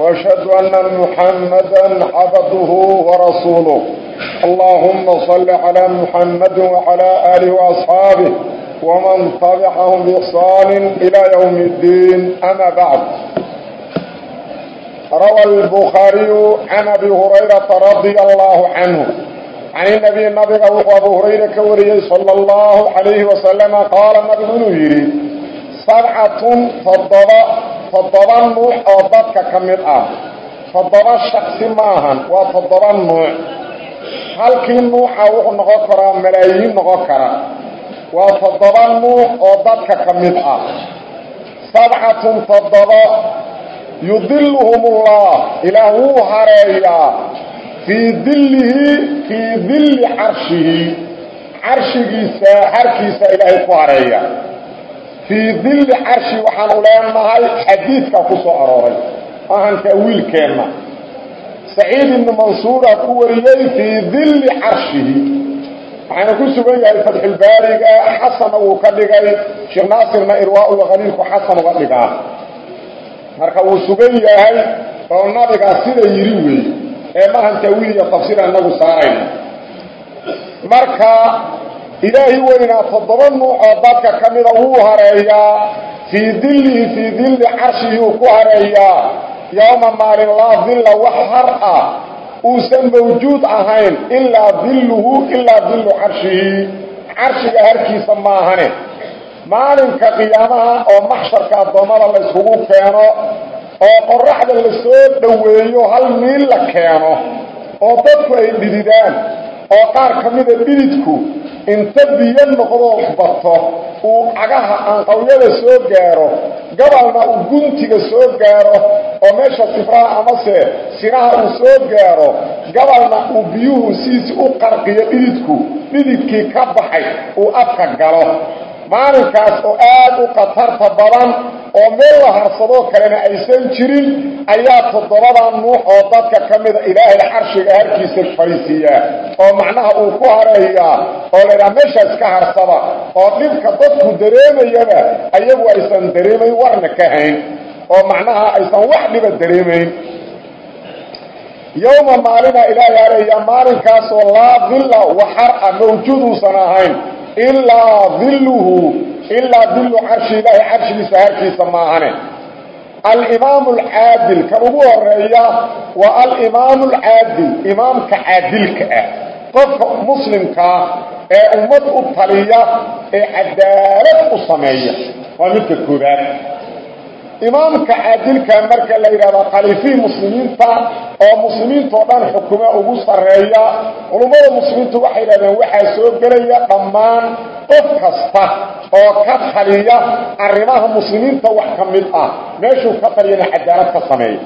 وأشهد أن محمدا عبده ورسوله اللهم صل على محمد وعلى آله وأصحابه ومن تبعهم بإحصان إلى يوم الدين أما بعد روى البخاري عن أبي هريرة رضي الله عنه عن النبي النبي أبو هريرة كوريه صلى الله عليه وسلم قال نبي sabcatun todoba toddoba nuuc oo dadka ka mid ah. Toddoba shaqsi ma ahan waa toddoba nuuc. Halkii nuuca wuxuu noqon karaa malaayiin noqon kara. Waa toddoba nuuc oo dadka ka mid ah. Sabcatun toddoba yudiluhum ullah ilaah wuu hareeyaa. Fii dillihi fii dilli carshihi. Carshigiisa harkiisa ilaahay ku hareeya fii dilli carshi waxaanu leenahay xadiidka ku soo arooray maahan taawiilkeenna saciid ibnu mansuura ku wariyey fii dilli carshihi waxaana ku sugan yahay fatxulbaariga xasana wuu ka dhigay sheekh naasirna irwaa-ul khaliilku xasan uga dhigaa marka wuu sugan yahay oo nabigaa sida yiri weey ee mahan taawiil iyo tafsiir anagu saarayna marka ilaahi weynaa toddoba nuuc oo dadka ka mida wuu hareeyaa fii dillihi fii dilli carshihi uu ku hareeyaa. Yowma maalin laa dilla wax har ah uusan mawjuud ahayn ilaa dilluhu ilaa dillu carshihi. Carshiga harkiisa maahane. Maalinka qiyaamaha oo maxsharka addoommada la yskugu keeno oo qoraxda la soo dhoweeyo hal miil la keeno oo dadku ay dhididaan oo qaar ka mida dhididku inta biyo noqdoo bato uu cagaha aanqawyada soo gaaro gabalna uu guntiga soo gaaro oo meesha sifraha amase sinaha uu soo gaaro gabalna uu biyuhu siisi u qarqiyo dhididku dhididkii ka baxay uu afka galo maalinkaas oo aad u khatarta badan oo meel la harsadoo kalena aysan jirin ayaa toddobadan nuuc oo dadka ka mida ilaahay carshiga harkiisa fadhiisiiyaa oo macnaha uu ku hareeyaa oo laydhaha meeshaas ka harsada oo dhibka dadku dareemayaba ayagu aysan dareemayn warna ka hayn. Oo macnaha aysan wax dhiba dareemayn. Yowma maalina ilaahay hareeyaa maalinkaasoo laa dilla waxar a mawjuuduusan ahayn ilaa dilluhu ilaa dillu carshi ilaahi carshigiisa harkiisa maahane alimaamu alcaadil kan ugu horreeya waa alimaamu alcaadil imaamka caadilka ah qofka muslimkaa ee ummad u taliya ee cadaalad u sameeya waa midka koobaad imaamka caadilka marka la yidhahdo khaliifihii muslimiinta oo muslimiintao dhan xukume ugu sarreeya culummada muslimiintu waxay yidhahdeen waxaa soo gelaya dhammaan qof kasta oo ka taliya arrimaha muslimiinta wax ka mid ah. Meeshuu ka taliyana cadaalad ka sameeya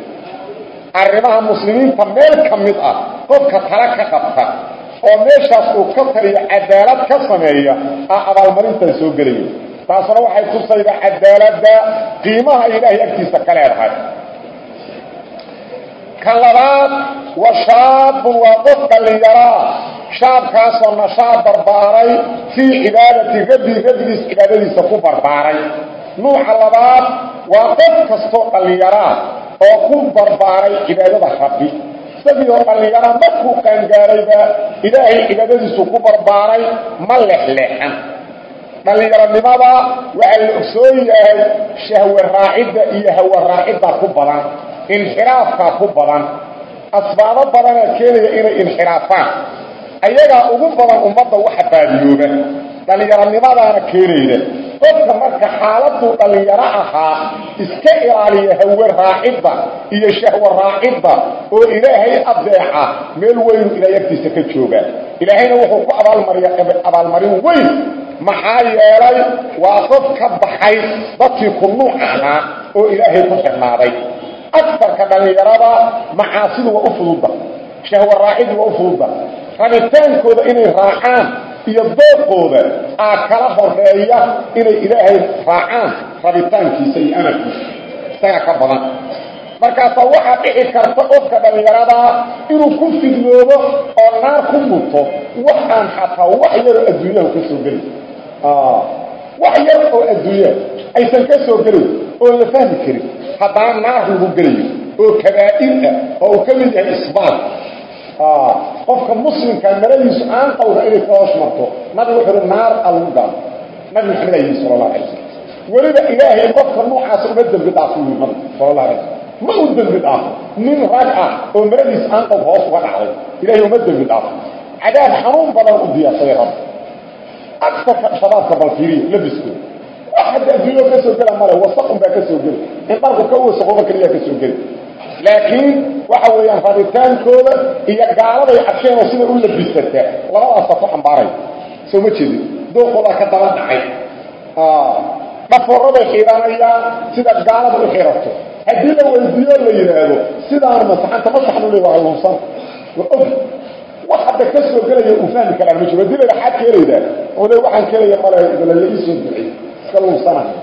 arrimaha muslimiinta meel ka mid ah qofka tala ka qabta oo meeshaas uu ka taliyo cadaalad ka sameeya ah abaalmarintan soo gelaya taasna waxay tusaydaa cadaaladda qiimaha ilaahay agtiisa ka leedahay. Kan labaad wa shaabun waa qof shaabkaasoo nashaab barbaaray fii cibaadati rabbi rabbigiis cibaadadiisa ku barbaaray. Nuuca labaad waa qof kastoo dhallinyaraa oo ku barbaaray cibaadada rabbi. Isagii oo dhallinyaraa markuu qaangaarayba ilaahay cibaadadiisu ku barbaaray ma lexleexan dhallinyaronimada waxaa la ogsoon yahay shahwe raacidda iyo hawe raacidda ku badan inxiraafkaa ku badan. Asbaabo badanaa keenaya inay inxiraafaan. Ayagaa ugu badan ummadda waxa baadiyooba dhallinyaronimadaana keenayda. Qofka marka xaaladuu dhallinyaro ahaa iska ilaaliya hawe raacidda iyo shahwe raacidda oo ilaahay adeeca meel weynu ilaahay agtiisa ka jooga. Ilaahayna wuxuu ku abaalmariya abaalmarin weyn maxaa yeelay waa qof ka baxay dadkii ku nuuc ahaa oo ilaahay ku xirnaaday. Agarka dhallinyarada macaasidu waa u fududda shahwe raacidu waa u fududda rabitaankooda inay raacaan iyo dooqooda aa kala horreeya inay ilaahay raacaan rabitaankiisa iyo amarkiisa. Isaga ka badan markaasaa waxaa dhici karta qofka dhallinyaradaa inuu ku fidnoobo oo naar ku muto wax xataa wax yaroo adduunyaha ka soo gelin. Wax yar oo adduunyaha aysan ka soo gelin oon la fahmi karin. Haddana naar lagu gelayo oo kabaa'ir ah oo uu ka mid yahay isbaat qofka muslimka maradiisu aan qawda inay ka hoos marto nabigu wuxuu naar a lagu nabi maxamed ayihi sala allahu alay slam weliba ilaahay qofka noocaas uma dembi dhaafo yii nabi sala allah alay slam ma u dembi dhaafo nin rag ah oo maradiisa aan qawd hoos uga dhacday ilahay uma dembi dhaafo cadaab xanuun badan u diyaarsaday rabbi. Agsarka shabaabka balfiiriya labiskooda wax hadda adduunya ka soo gela male wasaqun baa ka soo geli. In dharku ka wasaqooba keliyaa ka soo geli. Laakiin waxa weeyaan rabitaankooda iyo gaaladay arkeen oo sida u labisataa labadaasa ku xambaaraya soo ma jeedin dooqoodaa ka daba dhacay. Dhaforaday xiiranayaan sida gaalada u xirato haddii la weydiiyo la yidhaahdo sidaana masaxanta masaxnu le waa luusan waa og. Wax hadda ka soo gelaya uu fahmi karaan ma jiro. Hadii la xaad keelaydaa oo le waxaan kelaya male la ii soo ducay iska luusanayo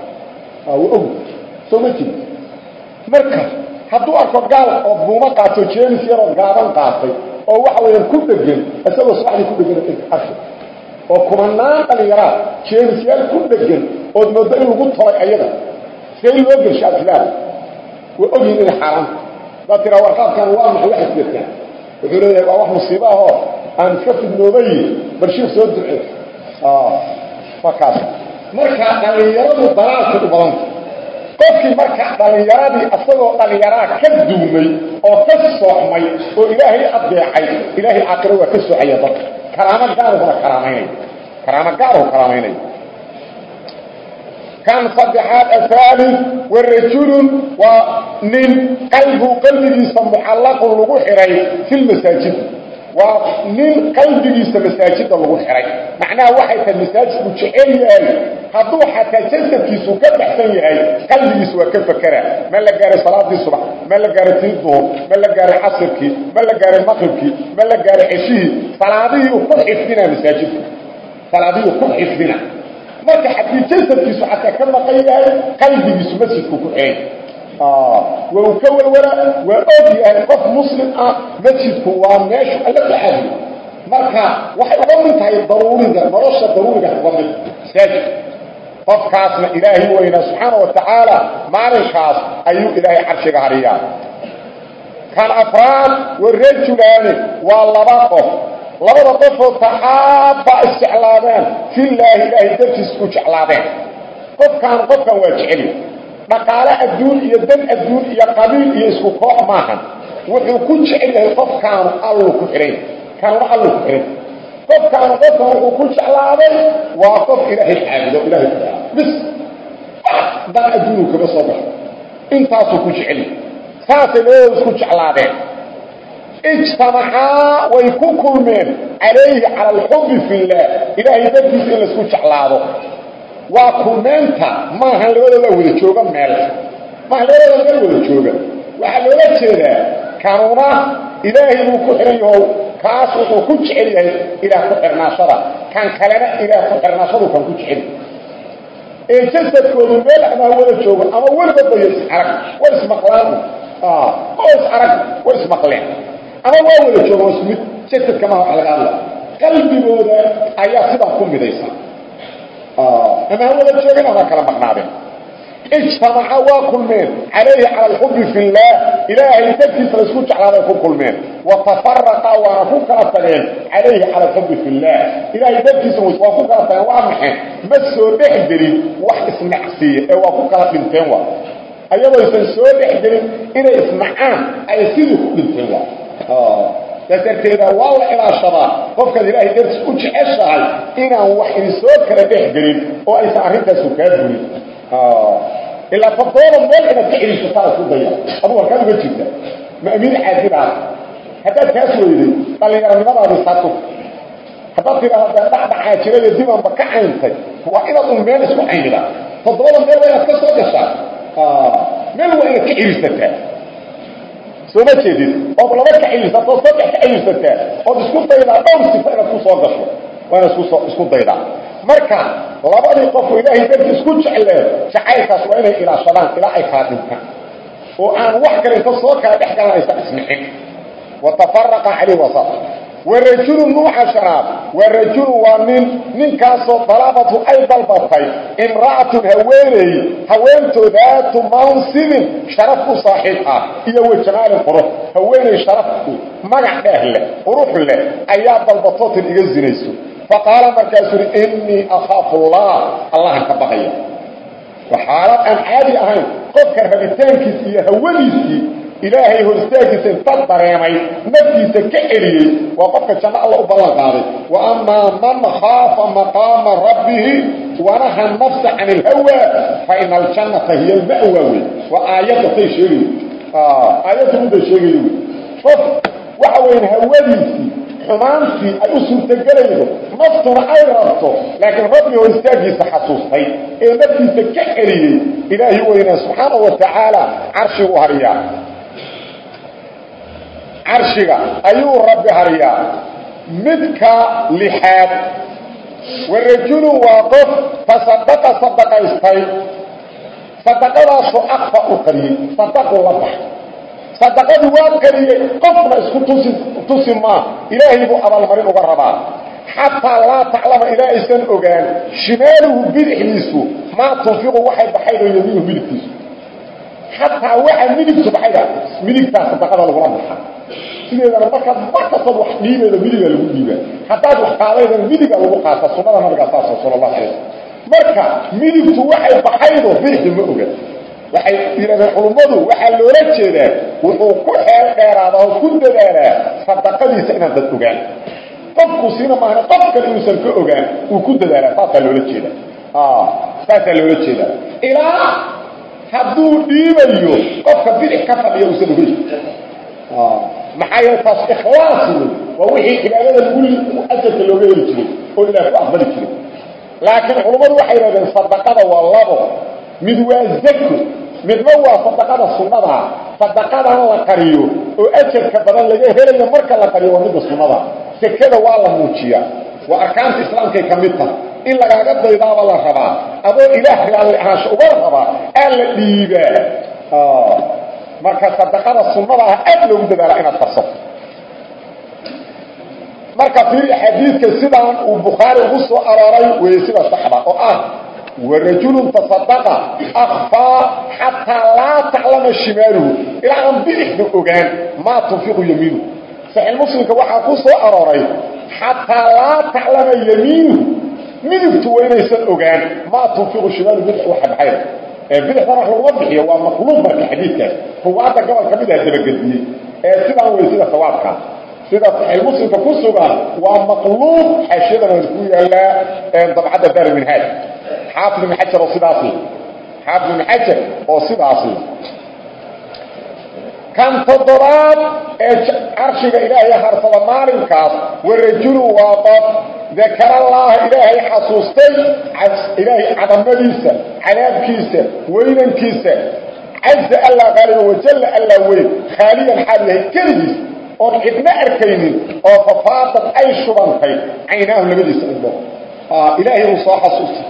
waa og. Soo ma jeedin marka hadduu arko gaal oo buumo qaato jeemis yaroo gaaban qaatay oo waxa weeyaan ku dhegan isagoo subaxdii ku dhegan arki oo kumanaan dhalinyaraa jeemis yaal ku dhegan ood moodo in lagu tolay ayaga. See loo gelsha islaam waa ogyihiin inay xaaraanta daa tiraa warqaadkan waa maxay wax isbetaan wuxuu leeyahay waa wax musiibo ahoo aan iska fidnoobay barshiir soo duce waa kaas marka dhalinyaradu dalaalkay u badanta qofkii marka dhalinyaradii asagoo dhalinyaraa ka duumay oo ka soocmay oo ilaahay adeecay ilaahay aakhiro waa ka soocaya dadka karaamo gaarhuna karaamaynaya karaamo gaarhu karaamaynaya kan saddexaad athaalif warajulun waa nin qalbu qalbigiisa mucallaqun lagu xihay fi lmasaajid waa nin qalbigiisa masaajida lagu xihay macnaha waxay tahay masaajidku jecel yahay hadduu xataa jasadkiisu ka baxsan yahay qalbigiisu waa ka fakera ma la gaaray salaadii subax ma la gaaray tii duhur ma la gaaray casirkii ma la gaaray maqribkii ma la gaaray ceshihii salaadihii ku xifdina masaajidka salaadihii ku xifdina marka haddii jasadkiisu xataa ka maqan yahay qalbigiisu masjidku ku xeey waa uu ka warwara waa og yahay qof muslim ah masjidku waa meeshu alla caabuyo marka waxay uga mid tahay daruuriga nolosha daruuriga uga mid masaajid qofkaasna ilaahay weynaa subxaana wa tacaala maalinkaas ayuu ilaahay carshiga hariyaa. Kan afraad warajulaani waa laba qof labada qofoo taxaabba isjeclaadeen filaahi ilaahay dartiis ku jeclaadeen. Qofkaan qofkan waa jeceli. Dhaqaale adduun iyo dan adduun iyo qabiil iyo isku koox maahan. Wuxuu ku jecel yahay qofkaanu allu ku xidhan kanuna allu ku xidhan qofkaanu qofkan wuxuu ku jeclaaday waa qof ilaahay caabudo ilahay bis dan adduunu kama soo baxo intaasuu ku jecel yahay saasay labadooda isku jeclaadeen ijtamacaa way ku kulmeen calayhi cala alxubbi fillaah ilaahay dartiisa in la isku jeclaado. Waa kulmeenta maahan labadooda wada jooga meel. Maahan labadooda meel wada jooga. Waxaa loola jeedaa kanuna ilaahay buu ku xihan yahow kaas wuxuu ku jecel yahay ilaah ku xirnaashada. Kan kalena ilaah ku xirnaashadu kan ku jecel. Ee jasadkoodu meel ama ama waa wada jooga isku mid jasadka maha wax laga hadla qalbigooda ayaa sidaa ku midaysan ama ha wada joogin ama kala maqnaadeen ijtamaca waa kulmeen calayhi cala alxubbi fi illaah ilaahay dartiisa laysku jeclaaday ku kulmeen watafaraqa waana ku kala tageen calayhi cala alxubbi fi illaah ilaahay dartiisa waa ku kala tageen waa maxay ma soo dhex gelin wax isnacsiiya ee waa ku kala dhinteen waa ayagoo aysan soo dhex gelin inay isnacaan ay sidii ku dhinteen waa saas darteeda waa la ilaashadaa qofkaad ilaahay dartiis u jeceshahay inaan wax idin soo kala dhex gelin oo aysan arrintaasu kaa burin ilaa toddoba meel inaad ka celisataa isku daya aduu halkaad uga jirta ma amiin caadilaas haddaad kaas weyday dhallinyaronimadaadi saatu haddaad tidhaahdo dee dhacdhacaa jirada dibanba ka cayntay waa inaad un meel isku caynida toddobada meel waa inaad ka soo gashaa. Meel waa inaad ka celisataa soo ma jeedid ood laba ka celisato saddex ka celisataa ood isku daydaa dhowr sifo inaad ku soo gasho waana isku daydaa. Marka labadii qofku ilaahay darti isku jecleen jacaylkaas waa inay ilaashadaan ilaa ay kala dhintaan oo aan wax kale inta soo kala dhex galan aysan ismixin watafaraqa calayh wasat warajulu nuuxa shanaad warajulu waa nin ninkaasoo dalabatu ay dalbatay imra'atun haweeney haweentoodaatu mansibin sharaf u saaxiib ah. Iyo wajamaalin qurux. Haweeney sharafku magac dheeh leh qurux leh ayaa dalbatootin iga zinayso. Faqaala markaasuu uhi innii akhaafu allah allahan ka baqaya waa xaalad aan caadi ilaahay hor istaagiisa inta dareemay naftiisa ka celiyey waa qofka janno alla u ballan qaaday wa amaa man khaafa maqaama rabbihi wanaha nafsa can ilhawa fa ina aljannata hiya alma'wa. Wey waa aayadda tay sheegayo aayadda midda sheegayo wey qof waxa weyan hawadiisii xumaantii ay u suurtagelaydo naftuna ay rabto laakiin rabbi hor istaagiisa xasuustay ee naftiisa ka celiyey ilaahi weynaa subxaana wa tacaala carshigu hariyaa carshiga ayuu rabbi hariyaa. Midka lixaad warajulun waa qof tasadaqa sadaqaystay sadaqadaasoo akfa u qariyey sadaqu la bax sadaqadii waa qariyey qofna isku tusi tusi maa ilaahay buu abaalmarin uga rabaa. Xataa laa taclama ilaa aysan ogaan shimaaluhu bidixdiisu maa tunfiqu waxay baxaydoo yamiinuhu midigtiisu xataa waxa midigtu baxayda midigtaa sadaqada lagula baxa sideedana markaad mar kastaad wax dhiibaydo midiga lagu dhiibaa haddaad wax qaadaydana midiga lagu qaata sunnada nabiga saasa sala allahu alay marka midigtu waxay baxaydo bidixdu ma oga. Waxay yidhahdeen culummadu waxaa loola jeedaa wuxuu ku xeel dheeraada oo ku dadaalaa sadaqadiisa inaan dad ogaan. Qofku siina maahane qof kale inuusan ka ogaan uu ku dadaalaa saasaa loola jeeda saasaa loola jeedaa. Ilaa hadduu dhiibayo qofka bidix ka fadhiya uusan ogeyn maxaa yeele taas ikhlaas wey waa wixii cibaadada lagu ajarka looga heli jiray oo ilaah ku aqbali jiray. Laakiin culummadu waxay yidhahdeen sadaqada waa labo. Mid waa zako midna waa sadaqada sunnadaa sadaqadan la qariyo oo ajarka badan laga helayo marka la qariyo waa midda sunnada. Sekada waa la muujiyaa. Waa arkaanta islaamkay ka mid tahay in lagaaga daydaaba la rabaa. Adoo ilaah raalli ahaansho uga rabaa aa la dhiibaa. Marka sadaqada sunnada ah aad loogu dadaala inaad farsato. Marka fiiri xadiidka sidaan uu bukhaari ugu soo arooray weeye sida saxda oo ah warajulun tasadaqa akfaa xataa laa taclama shimaaluhu. Ilaa aan bidixda ogaan maa tunfiqu yamiinuhu? Saxiix muslimka waxaa ku soo arooray xataa laa taclama yamiinuhu midigtu waa inaysan ogaan maa tunfiqu waxa baxayda ee bidixdana wax laguma bixiyo waa maqluub marka xadiidkaas. Ruwaadda gobol ka mid ah dabagediyey ee sidaan wey sida sawaabka. Sida saxiix muslimka ku sugan waa maqluub xaashiyadana ku yaallaa dabcadda daarminhaaj xaafid ibn xajar oo sidaasi. Xaafid ibn xajar oo sidaasi kan toddobaad ee carshiga ilaahay harsada maalinkaas warajulu waa qof dakarallaaha ilaahay xasuustay ilaahay cadamadiisa cadaabkiisa weynankiisa. Caza allaa qaaliba wajalla allaa weyn. Khaaliyan xaal yahay keligiis. Oon cidna arkaynin oo fafaadad ay shubantay caynaahu labadiisa indhood ilaahay uu soo xasuustay.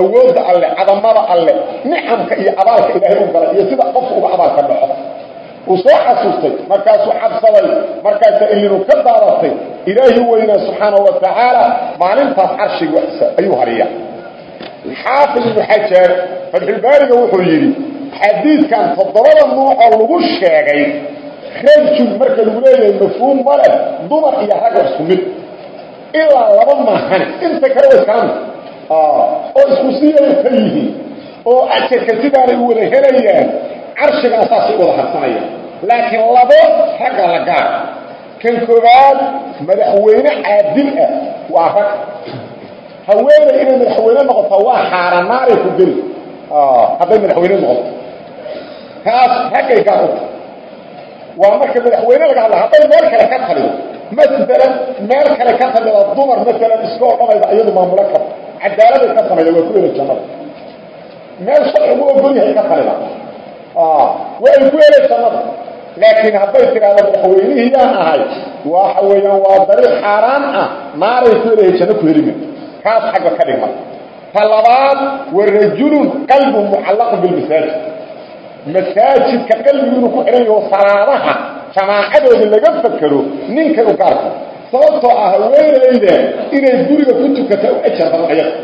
Awoodda alle cadamada alle nicamka iyo abaalka ilaahay u galay iyo sida qofka uga abaalka dhaco uu soo xasuustay markaasuu cabsaday markaasaa ilinu ka daadatay. Ilaahi weynaa subxaana wa tacaala maalintaas carshiga ayuu hariya xaafid ibnu xajar fatxulbaariga wuxuu yidhi xadiidkan toddobada nuucoo lagu sheegay rajul marka lagu leeyahay mafhuum male dumar iyo ragga isku mid. Ilaa laba maahane inta kale wa iskaami oo isku siyay ka yihiin oo ajarka sidaanay u wada helayaan carshigana saasay u wada harsanayaan laakiin labo ragga la gaar. Kan koobaad madaxweyne caadil ah waa rag. Haweenay inay madaxweyne noqotaa waa xaarannaaray ku geli hadday madaxweyne noqoto. Kaas raggay gaar u tahay. Waa marka madaxweyne laga hadla hadday meel kale ka talido. Maalan meel kale ka talida dumar maalan iska odhanayda iyadu maamulo kar cadaaladay ka samayda waa ku hela jannada. Meel sharcigu ogol yahay ka talida waa ay ku hela jannada laakiin hadday tidhaahdo madaxweynihii yaan ahay waxa weeyaan waa dariiq xaaraan ah naaray ku helahay janno ku helima kaas xagga ka dhigma. Ta labaad wa rajulun qalbu mucallaqun bilmasaajid masaajidka qalbigu inuu ku xihan yaho salaadaha jamaacadooda laga fakero ninkay u gaarta sababtoo ah haweenayda inay guriga ku tukata u ajar badan ayaga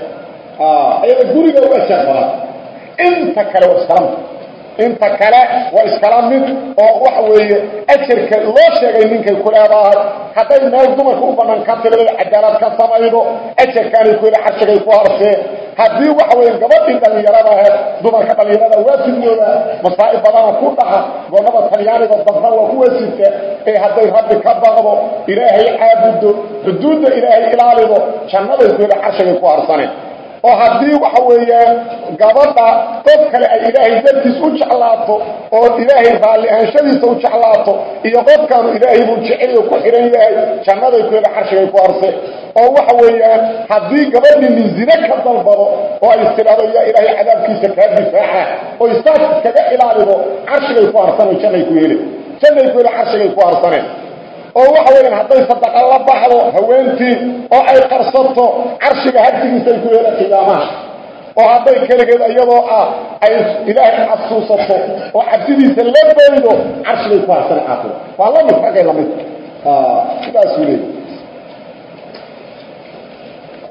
ayada guriga u ajar badan. Inta kale waa iskala mid inta kale waa iskala mid oo waxa weeye ajarka loo sheegay ninkay ku leedahay. Hadday meel dumarka u banaan ka tirada cadaalad ka samaydo ajarkaanay ku heli carshigay ku harsee haddii waxa weeye gabadhii dhallinyarada ahayd dumarka dhallinyarada waa fidnooda masaa'ib badana ku dhaca goonnada talyaaniga dabna waa kuwa sita ee hadday rabbi ka baqdo ilaahay caabudo xuduudda ilaahay ilaalido jannaday ku heli carshigay ku harsaneen oo haddii waxa weeyaan gabadha qof kale ay ilaahay dartiis u jeclaato oo ilaahay raalli ahaanshadiisa u jeclaato iyo qofkaanu ilaahay buu jecel ku xihan yahay jannaday ku heli carshigay ku harse oo waxa weeyaan haddii gabadhii nin ka dalbado oo ay istidhaado yaa ilaahay cadaabkiisa kaa difaaca oy saas iskaga ilaalido carshigay ku harsanay jannay ku heli jannay ku heli carshigay ku harsaneen oo waxa weeyaan hadday sadaqa la baxdo haweentii oo ay qarsato carshiga hagtigiisa ay ku hela qiyaamaha. Oo hadday keligeed iyadoo ah ay ilaahay xasuusato oo cabsidiisa la baydo carshigay ku harsana aakhiro waa la mid raggay la mid. Sidaasuu leeyahy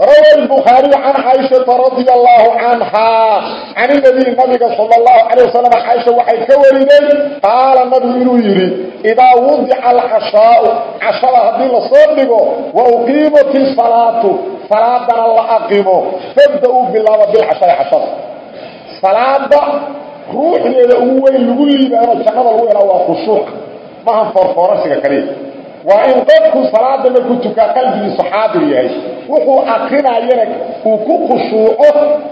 روى البخاري عن عائشة رضي الله عنها عن النبي النبي صلى الله عليه وسلم عائشة وحي كوريدي قال النبي إنه يري إذا وضع العشاء عشاء هذه الصدق وأقيمت الصلاة صلاة الله أقيمه فابدأوا بالله بالعشاء عشاء صلاة روح إلى أول لقولي بأنا الشنة الأولى وخشوع ما هم فرفورسك كريم وإن قدك صلاة مركو تكا قلبي صحابي wuxuu akrinayana uu ku khushuuco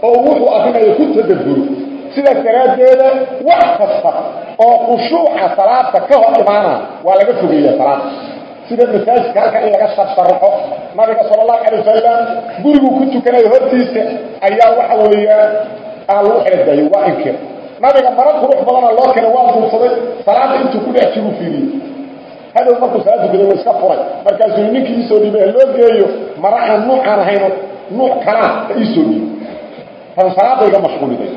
oo wuxuu akrinaya ku tadabburo sidaas daraaddeeda wax kasta oo khushuuca salaada ka hor imaanaa waa laga fogeeya salaada sida masaajidka halka in laga sharsharaxo nabiga sal allahu calay wasalam guriguu ku tukanayo hortiisa ayaa waxa weeyaan aan lagu xeladaayo waa inkir. Nabiga mara qurux badanoo loo kena waa duursaday salaada intuu ku dhex jiruu fiiriyey hadow markuu salaada guday waa iska furay. Markaasuu ninkii iisoo dhiibay loo geeyo. Mara aan nuucaan ahayno nuuc kalaa ha iisoo dhiibo tan salaada iga mashquuliday.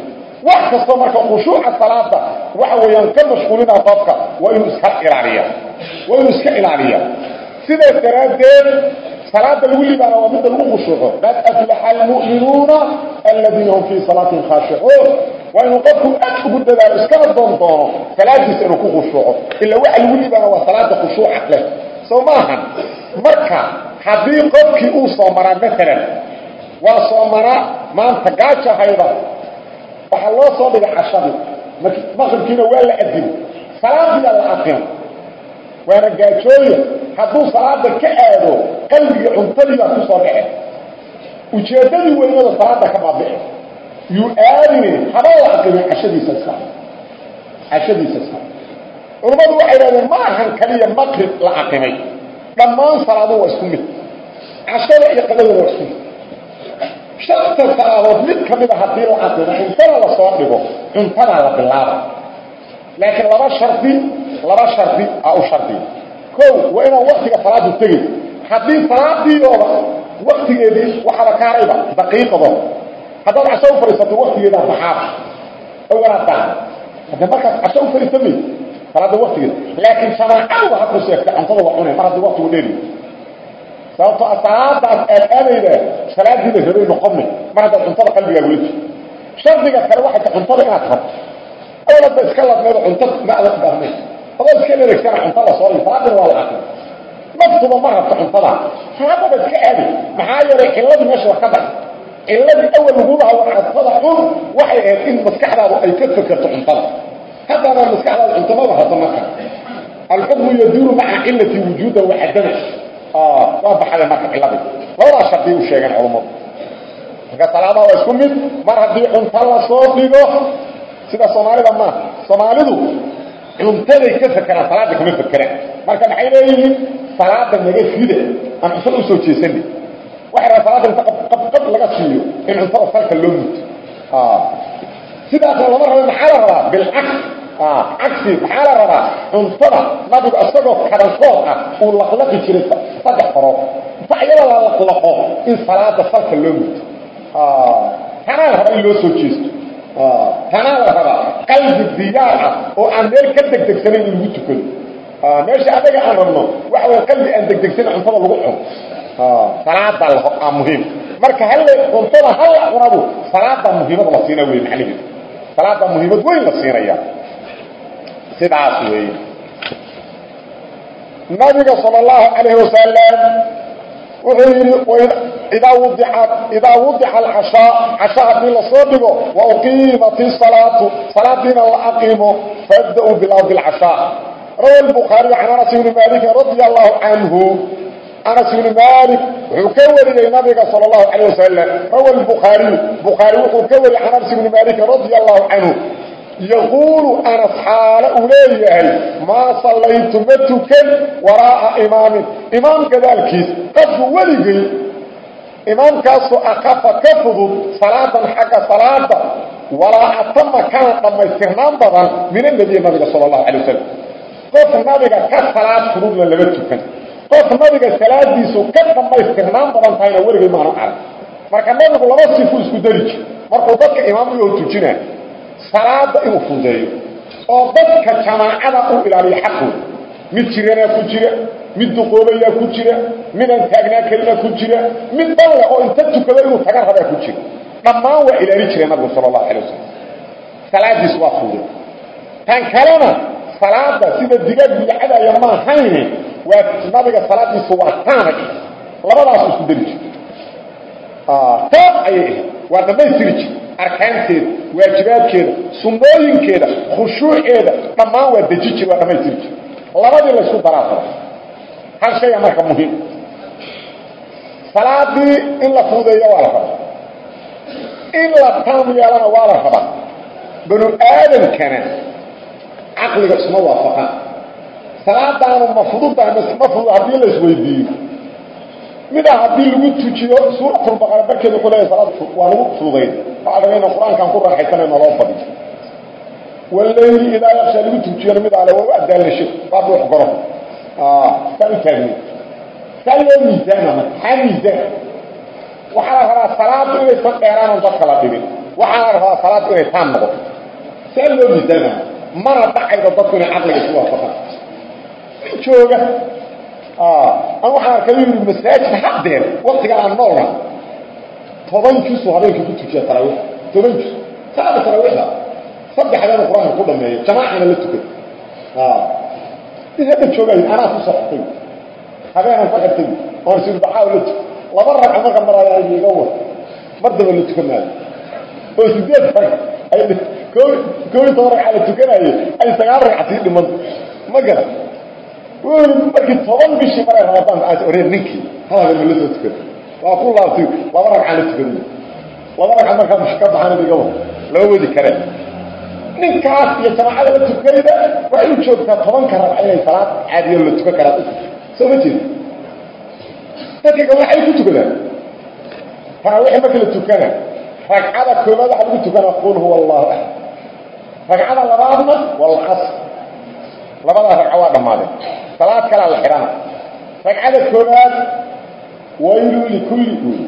Wax kastoo marka khushuuca salaada waxa weeyaan ka mashquulina qofka waa inuu iska ilaaliya waa inuu iska ilaaliya sidaas daraaddeed salaada lagu libaana waa midda lagu khushuuco qad aflaxa almu'minuuna aladiina hum fii salaatihim khaashicuun waa inuu qofku aad ugu dadaalo iskana doon doono salaadiisa inuu ku khushuuco ila waxa lagu libaana waa salaada khushuuca leh. Soo maahan marka haddii qofkii uu soo maraa maalan waa soo maraa maanta gaaja hayda waxaa loo soo dhigay cashadii. Maqribkiina waa la adin salaadiyaa la aqimo waana gaajooya hadduu salaada ka aado qalbiga cuntadii baa ku soo dhace ujeeddadii weynada salaada ka baabice yuu aadine haba la aqimay cashadiisa iska cashadiisa iska culammadu waxay dhahdeen ma ahan kaliya maqrib la aqimay dhammaan salaadu waa isku mid. Cashada iyo qadadooda waa isku mid. Shanta salaadood mid ka mida haddii la aqimo cuntada la soo dhigo cuntadaa la bilaaba laakiin laba shardi laba shardi aa u shardiya kow waa inaan waktiga salaadu tegay haddii salaadiidooda waktigeedii waxaaba ka harayba daqiiqado haddaad casho u fadhiisato waktigeedaa baxaaba awalaa daa hadde markaad casho u fadhiisan maysa salaada waktigeeda laakiin jamaacadu ha ku sheegta cuntada waa cunay mar haddii waktigu dheeri. Sababto a salaadaas aad aadayda salaadiida rabay noqonay mar haddaad cuntada qalbigaa weli jir. Shardiga kale waxay ta cuntada inaad rabto awladba iska ladmeedo cunto ma adag baahmay adoo iska dhereegsana cunto la soo salaadina waa la aqri naftuba ma rabto cuntada salaadaba iska aadi maxaa yeelay cilladii meesha waa ka baxay cilladii awal lagu lahaa waa cuntada cun waxay ahayd in maskaxdaadu ay ka fekerto cuntada haddana maskaxdaadu cunto maba rabto marka alxukmu yaduuru maca cilati wujuudan wa cadama waa baxday marka cilladii labadaa shardi u sheegeen culammadu marka salaadaha waa isku mid mar haddii cunto la soo dhigo sida soomaalida maaha soomaalidu cuntaday ka fakeraan salaada kama fakeraan marka maxay leeyihiin? Salaada naga fida aan cuntada u soo jeesana waxay rabaa salaada inta qabqab laga siiyo in cuntada salka loo muto sidaasna lama rabo maxaa la rabaa? Bilcaks cagsi maxaa la rabaa? Cuntada nabigu isagoo kadankood ah uu laqlaqi jiray saddex farood inta iyada la laqlaqo in salaada salka loo murto tanaa la rabaa in loo soo jeesto tanaa la rabaa qalbi diyaar ah oo aan meel ka degdegsanayn in lagu tukado. Meesha adaga aan rabno waxa way qalbi aan degdegsanan cuntada lagu cuno. Salaada la muhiim. Marka halle cuntada hal cunadu salaada muhiimad la siina weey macnaheedu salaada muhiimad weyn la siinaya sidaas weey nabiga sallallahu alayhi wasallam wuxuu yidhi idaa wudiat idaa wudixa alcashaa casha haddii la soo dhigo wa uqiimat isalaatu salaadiina la aqiimo fabda-u bilardi alcashaa rawa albukhaariy can anas ibni maalikin radia allahu canhu anas ibni maalik wuxuu ka wariyey nabiga sala allahu calay wasalam rawa albukhaariy bukhaari wuxuu ka wariyey can anas ibni maalikin radia allahu canhu yaquulu anas xaalo uu leeyahay maa sallaytu ma tukan waraa'a imaamin. Imaam gadaalkiis qofku weligay imaamkaasoo akafa ka fudud salaadan xagga salaada walaa atama kana dhammaystirnaan badan min annebiye nabiga sala allahu calay wasalam qof nabiga ka salaad fududna lama tukan. Qof nabiga salaadiisu ka dhammaystirnaan badan tahayna weligay maanu arag. Marka nabigu laba sifu isku dari jir. Markuu dadka imaam u oo tujinaa salaada inuu fududeeyo oo dadka jamaacada u ilaaliyo xaqooda mid jirana ku jira mid duqoobaya ku jira mid aan taagnaa kalina ku jira mid balle oo inta tukado inuu taga rabaa ku jira. Dhammaan waa ilaali jiray nabigu sallallahu alayhi wasallam. Salaadiisu waa fududeeyo tan kalena salaada sida digaag bidacada ma ahayn waa nabiga salaadiisu waa taanay labadaas isku dari jir ah taab ay waa dhamaystiri jir arkaanteeda waajibaadkeeda sunnooyinkeeda khushuuceeda dhammaan waa deji jir waa dhamaystiri jir labadii la isku daraa qaba. Hal shay marka muhiim. Salaadii in la fuudeeyo waa la rabaa in la taam yeelana waa la rabaa banu aadamkana caqliga isma waafaqan salaadaanu ma fududahay ma fudud haddii la isweydiiyo mida haddii lagu tujiyo suuratulbaqara barkeeda wuxuu leeyahay salaad waa lagu fududayn waxaa laga inaan qur'aankan ku raaxaysanayno loo badiyo wallayli idaa yaqsha lagu tujiyana mid ale waa u adaalnasho waa dhuux goro. Saa u taagni saa loo miisaana maxaa miisaan. Waxaa la rabaa salaadu inaysan dheeraanoo dadka la dhibin waxaa la rabaa salaadu inay taan noqoto. Saa loo miisaana mana dhacaydo dadku inay caqliga isku waafaqaan. Jooga an waxaan arkay yiri masaajid haddeer waqtiga aan noolna toban juz oo habeenkii ku tujiya tarawih toban juz salaada tarawihda saddexdan quraanka ku dhameeyo jamaacana la tukay in hadda jooga anaa ku saxtay habeenan ku xirtay oo si baxaa la tukay laba ragca marka maraya iga war mardaba la tukanaayo oo sideed rag ay koob toban ragca la tukanayo ay sagaal ragca sii dhiman ma garan markii toban bishii maray ramadaan aad oreen ninkii halaga ma la soo tukada waa ku laabtay laba ragca la tukada laba ragca markaa mush ka baxaan iga war lama wadi kareen ninkaas iyo jamaacada la tukayda waxay u joogtaa tobanka ragca inay salaad caadiyo la tukan karaa soo ma jeeda dadka kale waxay ku tukadaan tarawix marka la tukana ragcada koobaad waxa lagu tukanaa qul huwa allahu axad ragcada labaadna walcasr labada ragca waa dhammaadeen salaad kala la xirana ragcada koobaad waylu likulli uul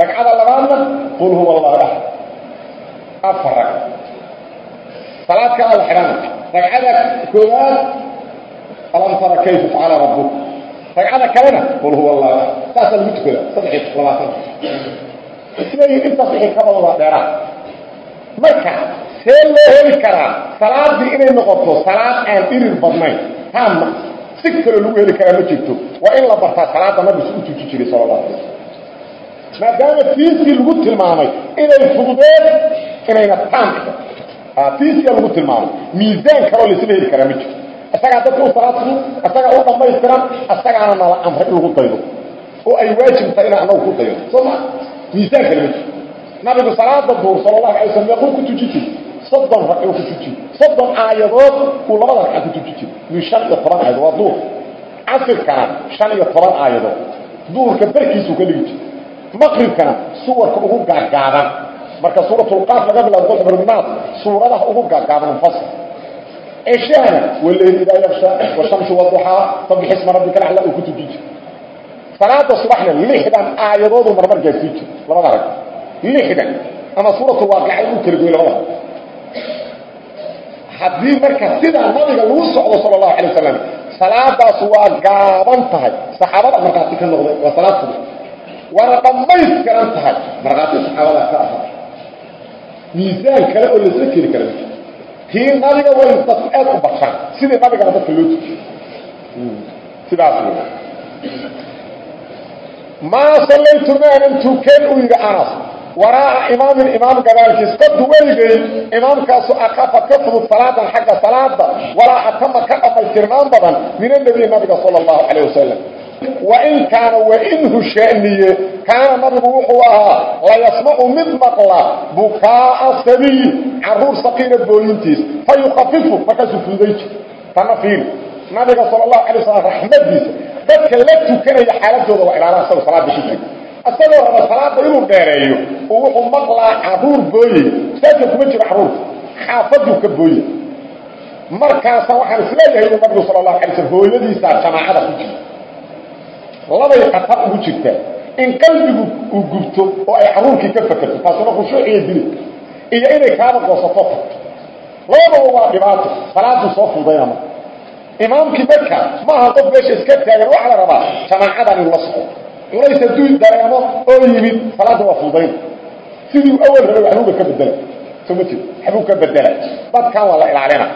ragcada labaadna qul huwa allahu ahad. Afar ragca salaad kala la xirana ragcada koobaad alam tara kayfa facala rabbuk. Ragcada kalena qul huwa allahu ahad. Saasa lagu tukada saddex iyo labaatan isleeyihin intaas wixii ka badan waa dheeraad? Marka see loo heli karaa. Salaadii inay noqoto salaad aan dhirir badnayn. Taama si kale lagu heli karaa ma jirto. Waa in la bartaa salaada nabigu u tuji jiray sala allahu alay maadaama tiisii lagu tilmaamay inay fududeed inayna taam tiisiya lagu tilmaamay. Miisaan kaloo laisla heli karaa ma jirto. Isagaa dadka u salaad fudud isagaa u dhammaystiran isagaana nala amray in lagu daydo. Oo ay waajib tahay inaan anagu ku daydo soo ma miisaan kale ma jirto. Nabigu salaada duur sala allahu alay wasallam meequu ku tuji jiray soddon ragco ku tuji soddon aayadood uu labada ragca ku tuji jiray min shan iyo toban aayadood waa duur. Casirkana shan iyo toban aayadood. Duurka barkiisuu ka dhigi jiray maqribkana suwarka ugu gaagaaban. Marka suuratulqaaf laga bilaabo qulxubrinaas suuradaha ugu gaagaaban mufasir ceshahana waleyl idaa yaksha washamsu waduxaa sabix isma rabbika lacla uu ku tuji jir salaada subaxna lixdan aayadoodu marmar gaasii jir labada rag lixdan. Ama suuratu waaqica uu kala goy labada haddii marka sidaa nabiga lagu socdo sala allahu alay wasalam salaadaas waa gaaban tahay. Saxaabada markhaati ka noqday waa salaad subax waana dhammaystiran tahay. Markhaati saxaabada ka ahaa. Miisaan kale oo lasla keli kara tii nabiga way dadku aad u bataan sidii nabigana dadka loo tujiyo sidaas maa sallaytu maanan tukan uu yidhi anas waraa'a imaamin imaam gadaalkiis qadu weligay imaamkaasu akafa ka fudud salaadan xagga salaada walaa atama ka dhammaystirnaan badan min anabiy nabiga sala allahu calayh wasalam wain kaana wainhu shaniye kaana nabigu wuxuu ahaa layasmacu mid maqla bukaa'a sabiyi carruur saqiira booyintiis fa yukafifu markaasuu fududay jir. Tana fiiri nabiga sala allahu alay wasalam raxmadiisa dadka la tukanaya xaaladooda waa ilaalaa isagoo salaada ku jira isagoo raba salaada inuu dheereeyo oo wuxuu maqlaa carruur booyey saasa kuma jiro carruurta xaafaduu ka booya markaasa waxaan is leeyahay inuu nabigu sala allahu alay slm hooyadiisaa jamaacada ku jira labay khatar ugu jirtaa in qalbigu uu gubto oo ay caruurkii ka fakerto taasuna khushuuciyo dili iyo inay kaaba goosato labadaba waa dhibaato. Salaaduu soo fudayna marka imaamkii marka maaha qof meesha iska taagan waxaa la rabaa jamaacadan inuu la soco culays hadduu dareemo oo yimid salaadda waa fudayna sidii awal rabay waxbuuba ka bedela soo ma jeed waxbuu ka bedela dadkan waa la ilaalina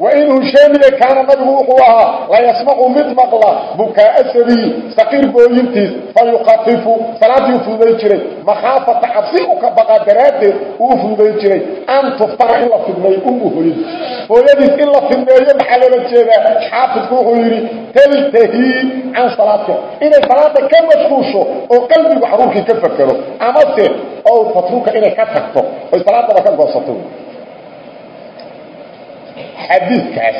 wainhu shaamiye kaana nabigu wuxuu ahaa layasmacu mid maqla bukaa'a sabiyi saqiir booyintiis fa yukafifu salaadii fududay jiray makhaafata cabsi u ka baqa daraaddeed uu fududay jiray an tuftana in la fidmeeyo umu hooyadiis hooyadiis in la fidmeeyo maxaa loola jeedaa xaafidku wuxuu yidhi taltahii can salaadka inay salaada ka mashquusho oo qalbigu caruurkii xadiidkaas.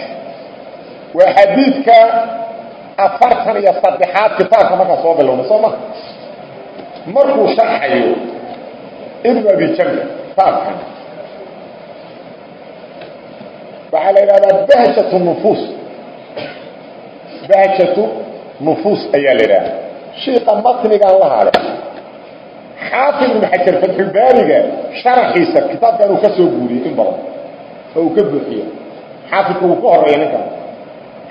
Waa xadiidka afartan iyo saddexaad kitaabka markaa soo bilowna soo ma markuu sharxayo ibnu abi jamr kitaabkan waxaa la yidhahdaa bahjatu nufuus. Bahjatu nufuus ayaa la yidhahda shiika matnigan la hale xaafid ibnu xajar fatxulbaariga sharaxiisa kitaabkan uu ka soo guuriyey in badan. Oo uu ka buuxiyo xaafidku wuu ka horreeya ninkan.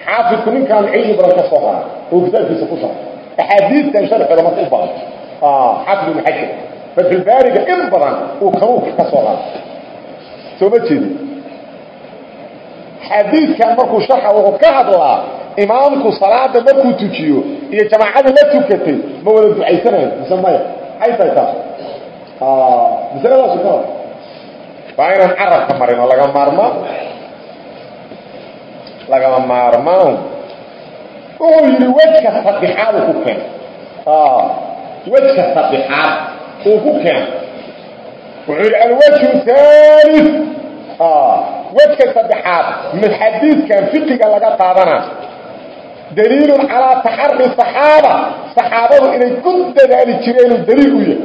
xaafidku ninkan cilmi badan ka soo qara oo kitaabkiisa ku shara axaadiistan sharxooda marka u badan. Xaafid ibnu xajar fatxulbaariga in badan uu kanuuka ka soo qara soo ma jeedi xadiidkan markuu sharxa wuxuu ka hadlaa imaamku salaada markuu tujiyo iyo jamaacada la tukatay ma wada ducaysanayo. Mise maya. Maxay tahay taas. Masaladaasu ka waa inaan carabka marin oo laga maarmaa lagama maarmaan wuxuu yidhi wejka saddexaad uu ku keen wejka saddexaad uu ku keen wuxuu yidhi alwejhu thalith wejka saddexaad min xadiidkan fiqiga laga qaadana daliilun calaa taxari saxaaba. Saxaabadu inay ku dadaali jireenuu daliil u yahay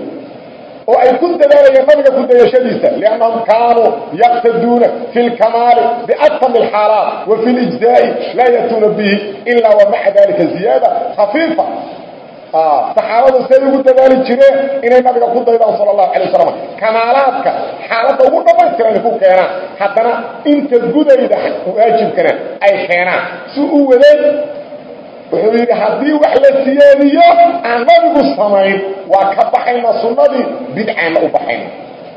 oo ay ku dadaalayeen nabiga ku dayashadiisa. liannahum kaanuu yaqtaduuna fi lkamaali biatami alxaalaat wa fi lijzaa'i laa yatuuna bihi ilaa wa maca dalika ziyaada khafiifa saxaabadu say ugu dadaali jireen inay nabiga ku daydaan sala allahu alay kamaalaadka xaaladda ugu dhammaystira inay ku keenaan haddana inta gudayda waajibkana ay keenaan si u wuxuu yidhi haddii wax la siyaadiyo aan nabigu samayn waa ka baxayna sunnadii bidcaanna u baxayna.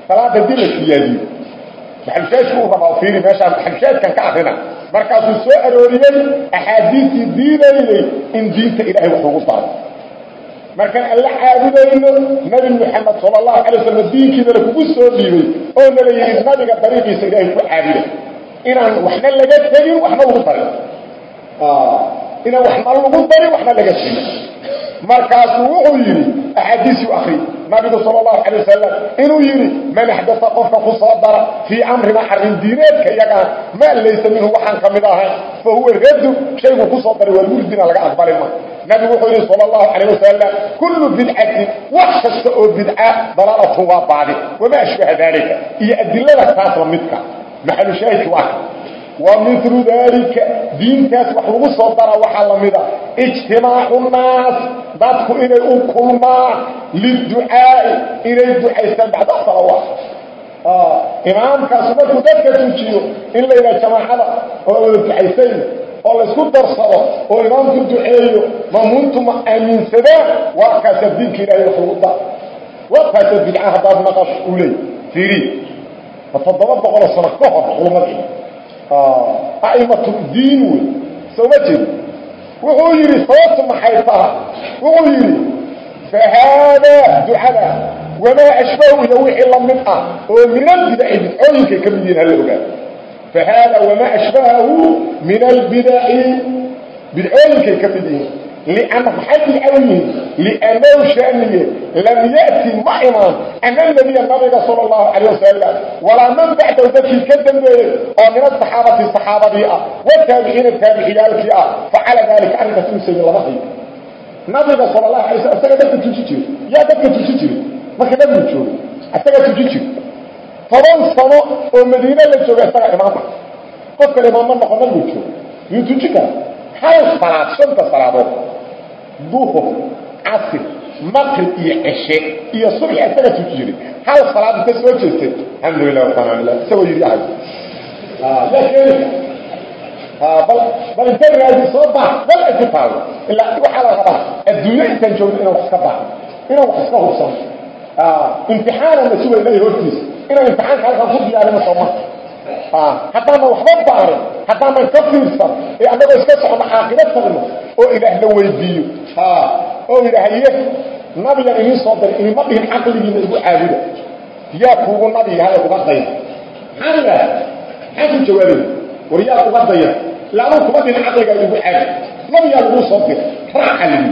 Salaada haddii la siyaadiyo maxalushaadku u rabaa fiiri meeshaan maxalushaadkan ka akrina markaasuu soo arooriyey axaadiistii diidaynay in diinta ilaahay wax lagu daro markaan alla caabudayno nabi moxamed sala allahu alay wasalam diinkiidana kugu soo dhiibay oo nala yidhi nabiga dariiqiisa ilaahay ku caabuda inaan waxna laga tegin waxna lagu darin inaan waxna lagu darin waxna laga tegin markaasuu wuxuu yidhi axaadiisuu akri nabigu sala allahu alay wasalam inuu yidhi man axdasa qofka ku soo dara fii amrina arrin diineedka iyagaan maa laysa minhu waxaan ka mid ahay fa huwa radu shayguu ku soo daray waa murdina laga aqbali ma nabigu wuxuu yidhi sala allahu calayh wasalam kullu bidcatin wax kasta oo bidca dalaalatun waa baadi wamaa ashbaha daalika iyo adilada taas la midka maxalushaahidka waa ka. Wa milu daalika diintaas wax lagu soo dara waxaa la mida. Ijtimaacu nnaas dadku inay u kulmaan liducaa'i inay ducaystaan bacda salawaat. Imaamkaasu markuu dadka tujiyo in la yidhaha jamaacada oo wada ducaysayn oo laysku darsado oo imaamku duceeyo mamuuntu ma aaminsadaan waa kaasa diinka ilahay wax lagu dara waa kaasa bidca haddaad maqasho u leey fiiri. Ma toddoba boqoloo sano ka hor culumadii aimatu diin wey. Soo ma jeed wuxuu yidhi sababtu maxay taha wuxuu yidhi fa haadaa ducada wamaa ashbahu iyo wixii la mid ah oo min albidaci bidcooyinkay ka mid yihiin hala ogaa fa haadaa wamaa ashbahahu min albidaci bidcooyinkay ka mid yihiin لأن محل الأولين لأنه شأنه لم يأتي معنا أن النبي النبي صلى الله عليه وسلم ولا من بعد ذلك كذب ومن الصحابة الصحابة بيئة والتابعين التابعيات فعلى ذلك أن رسول سيد الله نقي النبي صلى الله عليه وسلم أستغى دكة تجيجي يا دكة تجيجي ما كذب نجوه أستغى تجيجي فضل صنع ومدينة لجوه أستغى إمامة قفك الإمام من نقوم نجوه يتجيك هل صلاة شنطة صلاة duhur casir maqrib iyo ceshe iyo subxi isaga tuji jiray hal salaad inta soo jeestay alxamdulilah wasanamila isagoo yidhi ahay bal bal inta raadi soo bax bal ku taalo. Ilaa waxaa la rabaa adduunyo intaan joogno inaan wax ka baxno inaan wax iska hubsano imtixaanan la suga ilahay hortiisa inaan imtixaanka halkan ku diyaarino sooma haddaanan waxba baarin haddaanan ka fiirsan ee annagoo iska socno caaqibo tagno oo ilaah la weydiiyo. Oo idhaahaye nabigan idiin soo diray inima dhihin caqligiina igu caabuda yaa kuugu nabiga hada uga daya maxaan idhaha maxaan ku jawaabay? War yaa uga daya laanuu kuma dhihin caqligaaga igu caabud nabigaa laguu soo diray raaca lidi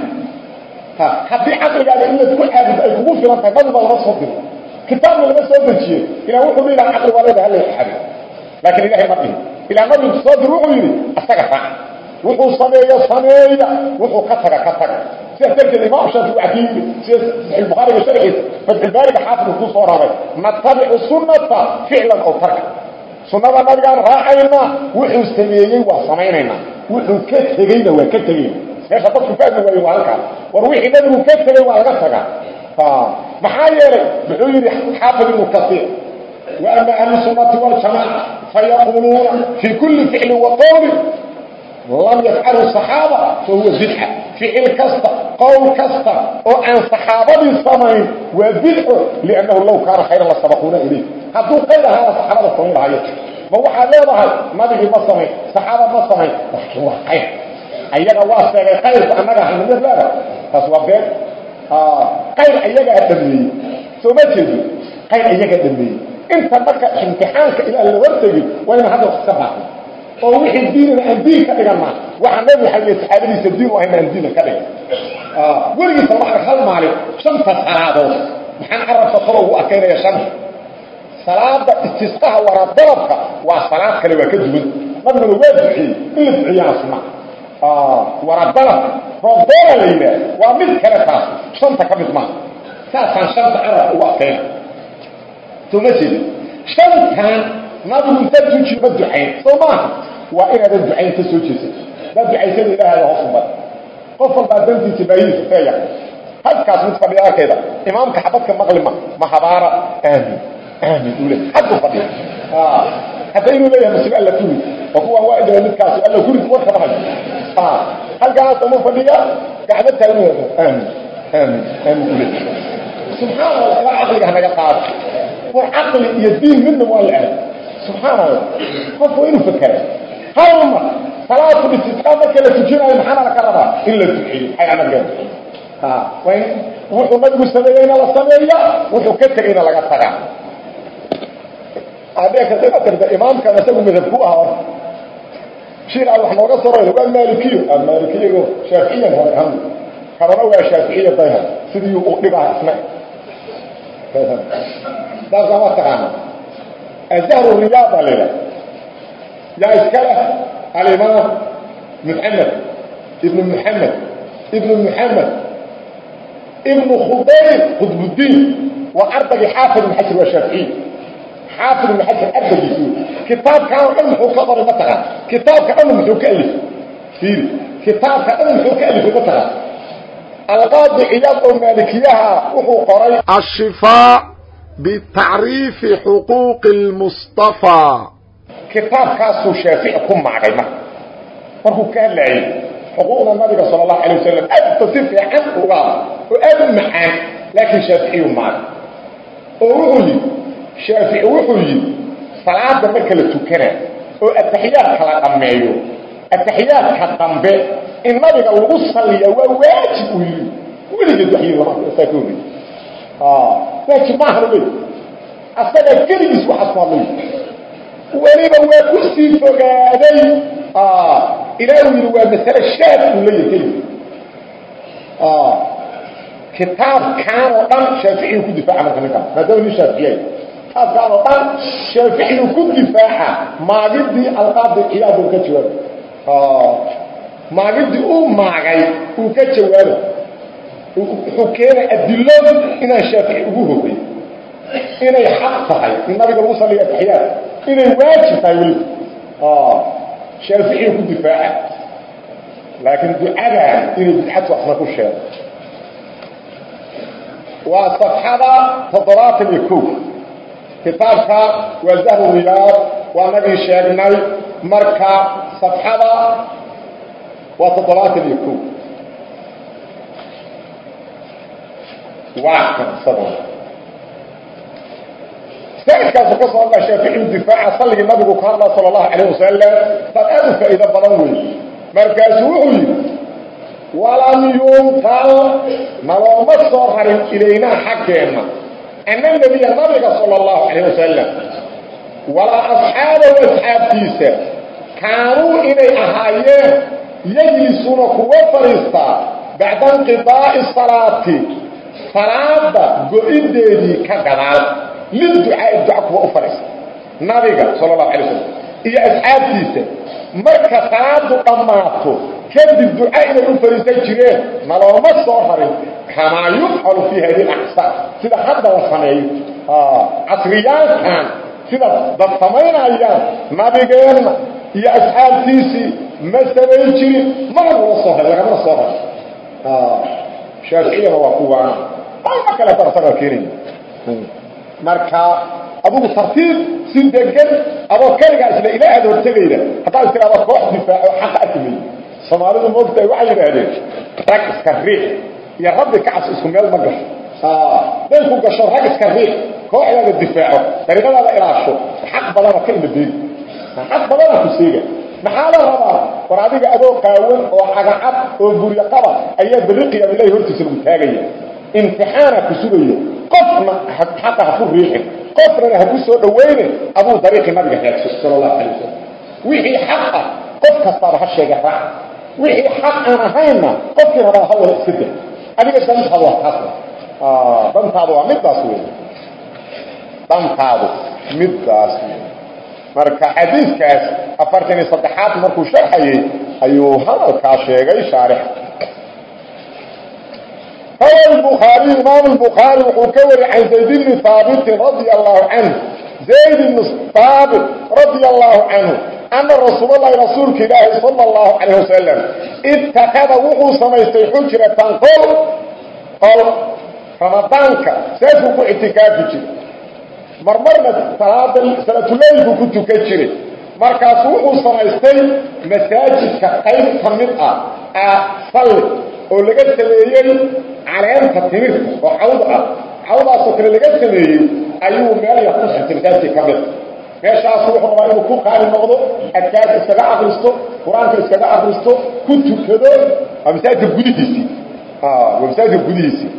haddii caqligaaga in la isku caabud ay kugu filan tahay nabiba lama soo diro kitaabna lama soo dejiye. Ilah wuxuu laha caqli waa leeda hala caabud laakiin ilaahay ma dhihin. Ilaa nabigu saadir wuxuu yidhi asaga raac wuxuu sameeyo sameeya wuxuu ka taga ka taga. Sidaas darteed imaam shaafici waxaa kii yidhi sida saxiixulbukhaariga sharciisa fatxulbaariga xaafidku kuu soo raray natabicu sunnata ficlan ow tarka. Sunnada nabigaan raacaynaa wuxuu sameeyey waa samaynaynaa wuxuu ka tegeyna waa ka tegeyna meesha dadku ka admi waayo waa halkaas war wixii nabigu ka tegey waa laga tagaa maxaa yeelay? Muxuu yidhi xaafid ibnu kasiir wa ama ahlu sunnati waljamaaca فيقولون في كل فعل وقول لم يفعله الصحابة فهو بدعة فعل كسته قول كسته وعن صحابة السمين وبدعه لأنه لو كان خيرا لسبقونا إليه هدو قيل هذا صحابة السمين هاي ما هو حاليها نبي ما السمين صحابة ما السمين لكن هو خير أيها واسع خير فأنك من ذلك فسوى بيت آه خير أيها الدمي ثم تجي خير أيها الدمي inta marka imtixaanka ilaa la hortegi waa ina hadda wax ka baxo oo wixii diinina aan diin ka dhigana waxa nabi waxa yiri saxaabadiisa diin waa inaan diin ka dhigan. Ah weligiisa waxa hal maalin shanta salaadood. Maxaan arabta koro ugu akeynaya shan. Salaada istisqaha wara dalabka waa salaad kale waa ka duwan. Nabiguna waa duciyey in la duciyana sunna ah wara dalab roobdoona la yidhaah waa mid kale taas shanta ka mid maaha saasaan shanta arab ugu akeynaya ثم جد شن كان نبي انت تجي ما دعين ثم waa inaad ducayn ka soo jeesato dad ducaysan ilaahay hoos umad qof walba dantiisa baayiisa feeya halkaas mid fadhiya arkayda imaamka xabadka maqlima ma habaara aamin aamin ule haddu fadhiya ah hadda inuu leeyahay muslim alla kuli oo kuwa waa idin midkaas alla kuli warka ma hayo ah halkaas uma fadhiya gacmo taagnu aamin aamin aamin ule subxaan allah ilaa war caqli iyo diin midna waa la aad subxaan allah qofku inuu fakera hal mar salaatu istisqaa marka la tujinayo maxaana la ka rabaa? In la amargeeda ha waa in wuxuu nabigu sameeyeyna la sameeya wuxuu ka tegeyna laga tagaa. Tirda imaamkan isagu madhab ku ah horta shir aan wax nooga soroyn waa maalikiyo aan maalikiyo shaaficiyan hore han kalena waa shaaficiya dayha sidii uu dhigaa isna taasa ma taqaana azahru riyaad baa laydhah yaa iskale alimaam muxamed ibnu muxamed ibnu muxamed ibnu khubayr qudbudiin waa ardagii xaafid ibn xajar waa shaaficiyi xaafid ibn xajar ardagiisu kitaabkaa o dhan muxuu ka qoray ma taqaan. Kitaabka dhan muxuu ka alifay fiiri. Kitaabka dhan muxuu ka alifay ma taqaan. Alqaadi ciyaad oo maalikiyaha wuxuu qoray ashifaa bitacriifi xuquuqi lmustafaa kitaabkaasuu shaafici ku maagay marka markuu ka hadlaayay xuquuqda nabiga sala allahu alay wasalam aadta si fiican uga oo aad u macaan laakiin shaaficiyuu maagay oo wuxuu yidhi shaafici wuxuu yidhi salaada marka la tukana oo ataxiyaadka la dhammeeyo ataxiyaadka dambe in nabiga lagu saliya waa waajib uu yidhi weligeed waxyi lama saa ka horey waajib maaha le asagaa keligiis ku hadlay weliba waa ku sii fogaaday ilaa uu yidhi waa masale shaad uu leeyahay keligi kitaabkan oo dhan shaaficiyu ku difaaca marka ninkaa maadaama nin shaaficiyay kitaabkan oo dhan shaaficiyu ku difaaca. Maagidii alqaadi ciyaad uu ka jawaabay. Maagidii uu maagay uu ka jawaabay wuxuu keenay adiladu inaan shaafici ugu hoday inay xaq tahay in nabiga lagu saliyo ataxiyaad inay waajib tahay weli. Ah, Shaaficiga ku difaaca. Laakiin ducada inay bidcad waxna ku sheego waa safxada toddobaatan iyo ko kitaabka waa zahru riyaad waa nagii sheegnay marka safxada waa toddobaatan iyo ko waa kansado saidkaasu ka soo gashaaficiyu difaaca salligii nabigu ka hadla sala allahu calayh wasalam bal aad u faa'iido badan wey markaasuu wuxuu yidhi walam yuntal nalooma soo rarin ilaynaa xaggeenna ana nebiya nabiga sala allahu calayh wasalam walaa asxaabahu asxaabtiisa kaanuu inay ahaayeen yajlisuuna kuwa fadhiistaa bacda inqidaa'i salaati salaada go-ideedii ka gadaal. Liducaa'i duca kuwa u fadhiista nabiga sala allahu alay wasalam iyo asxaabtiisa. Marka salaadu dhammaato kadib duca inay u fariisan jireen nalooma soo rarin kamaa yufcalu fii hadi axsaan sida hadda la sameeyo casriyaalkan sida dad samaynayaan nabigeenna iyo asxaabtiisii ma samayn jirin. Mana nala soo rarin lagamana soo rarin shaaficiyana waa kuwaana ma kaleetan asagaa keenaya marka adugu tartiib si degan adoo keligaa isla ilaa aad hortegayda haddaad tiraada koox difaaco xaqa arkimayo soomaalidu moogtahay waxay yidhaahdeen rag iska riix iyo rabbi kacas isku meel ma gasho. Day ku gasho rag iska riix kooxdaada difaaco dariiqadaada ilaasho xaq badana ka imadeedi xaq badana ku seega maxaa la rabaa? War adiga adoo qaawan oo cagacad oo buryo qaba ayaa berri qiyaam ilahi hortiisa lagu taagaya. Imtixaana ku sugayo. Qofna xaqa ha ku riixin. Qofnana ha ku soo dhawaynin aduu dariiqii nabiga raagso sala allahu calay wasalam wixii xaq ah qof kastaaba ha sheega raac. Wixii xaq aan ahaynna qofkii rabaa ha wada iska da adiga dantaadu waa taas dantaadu waa middaas wey dantaadu middaas marka xadiidkaas afartan iyo saddexaad markuu sharxayey ayuu hadalkaa sheegay shaarix rawa bukhaariy imaam bukhaari wuxuu ka wariyey can zayd ibni haabitin radia allahu canhu. Zayd ibni haabit radia allahu canhu ana rasuulallahi rasuulka ilaahi sala allahu calayh wasalam itakada wuxuu samaystay xujratan qol qol ramadaanka saasuu ku ictikaafi jiray marmarna salaatuleygu ku tukan jiray. Markaas wuxuu samaystay masaajidka qayb ka mid ah salli oo laga sameeyey caleenta timirta oo cawd ah. Cawdaasoo kale laga sameeyey ayuu meel yar ku xirtay masaajidka ka mid. Meeshaasu wuxuu rabaa inuu ku qaali noqdo adkaarka iskaga akristo qur'aanka iskaga akristo ku tukado waa masaajidka gudihiisii. Waa masaajidka gudihiisii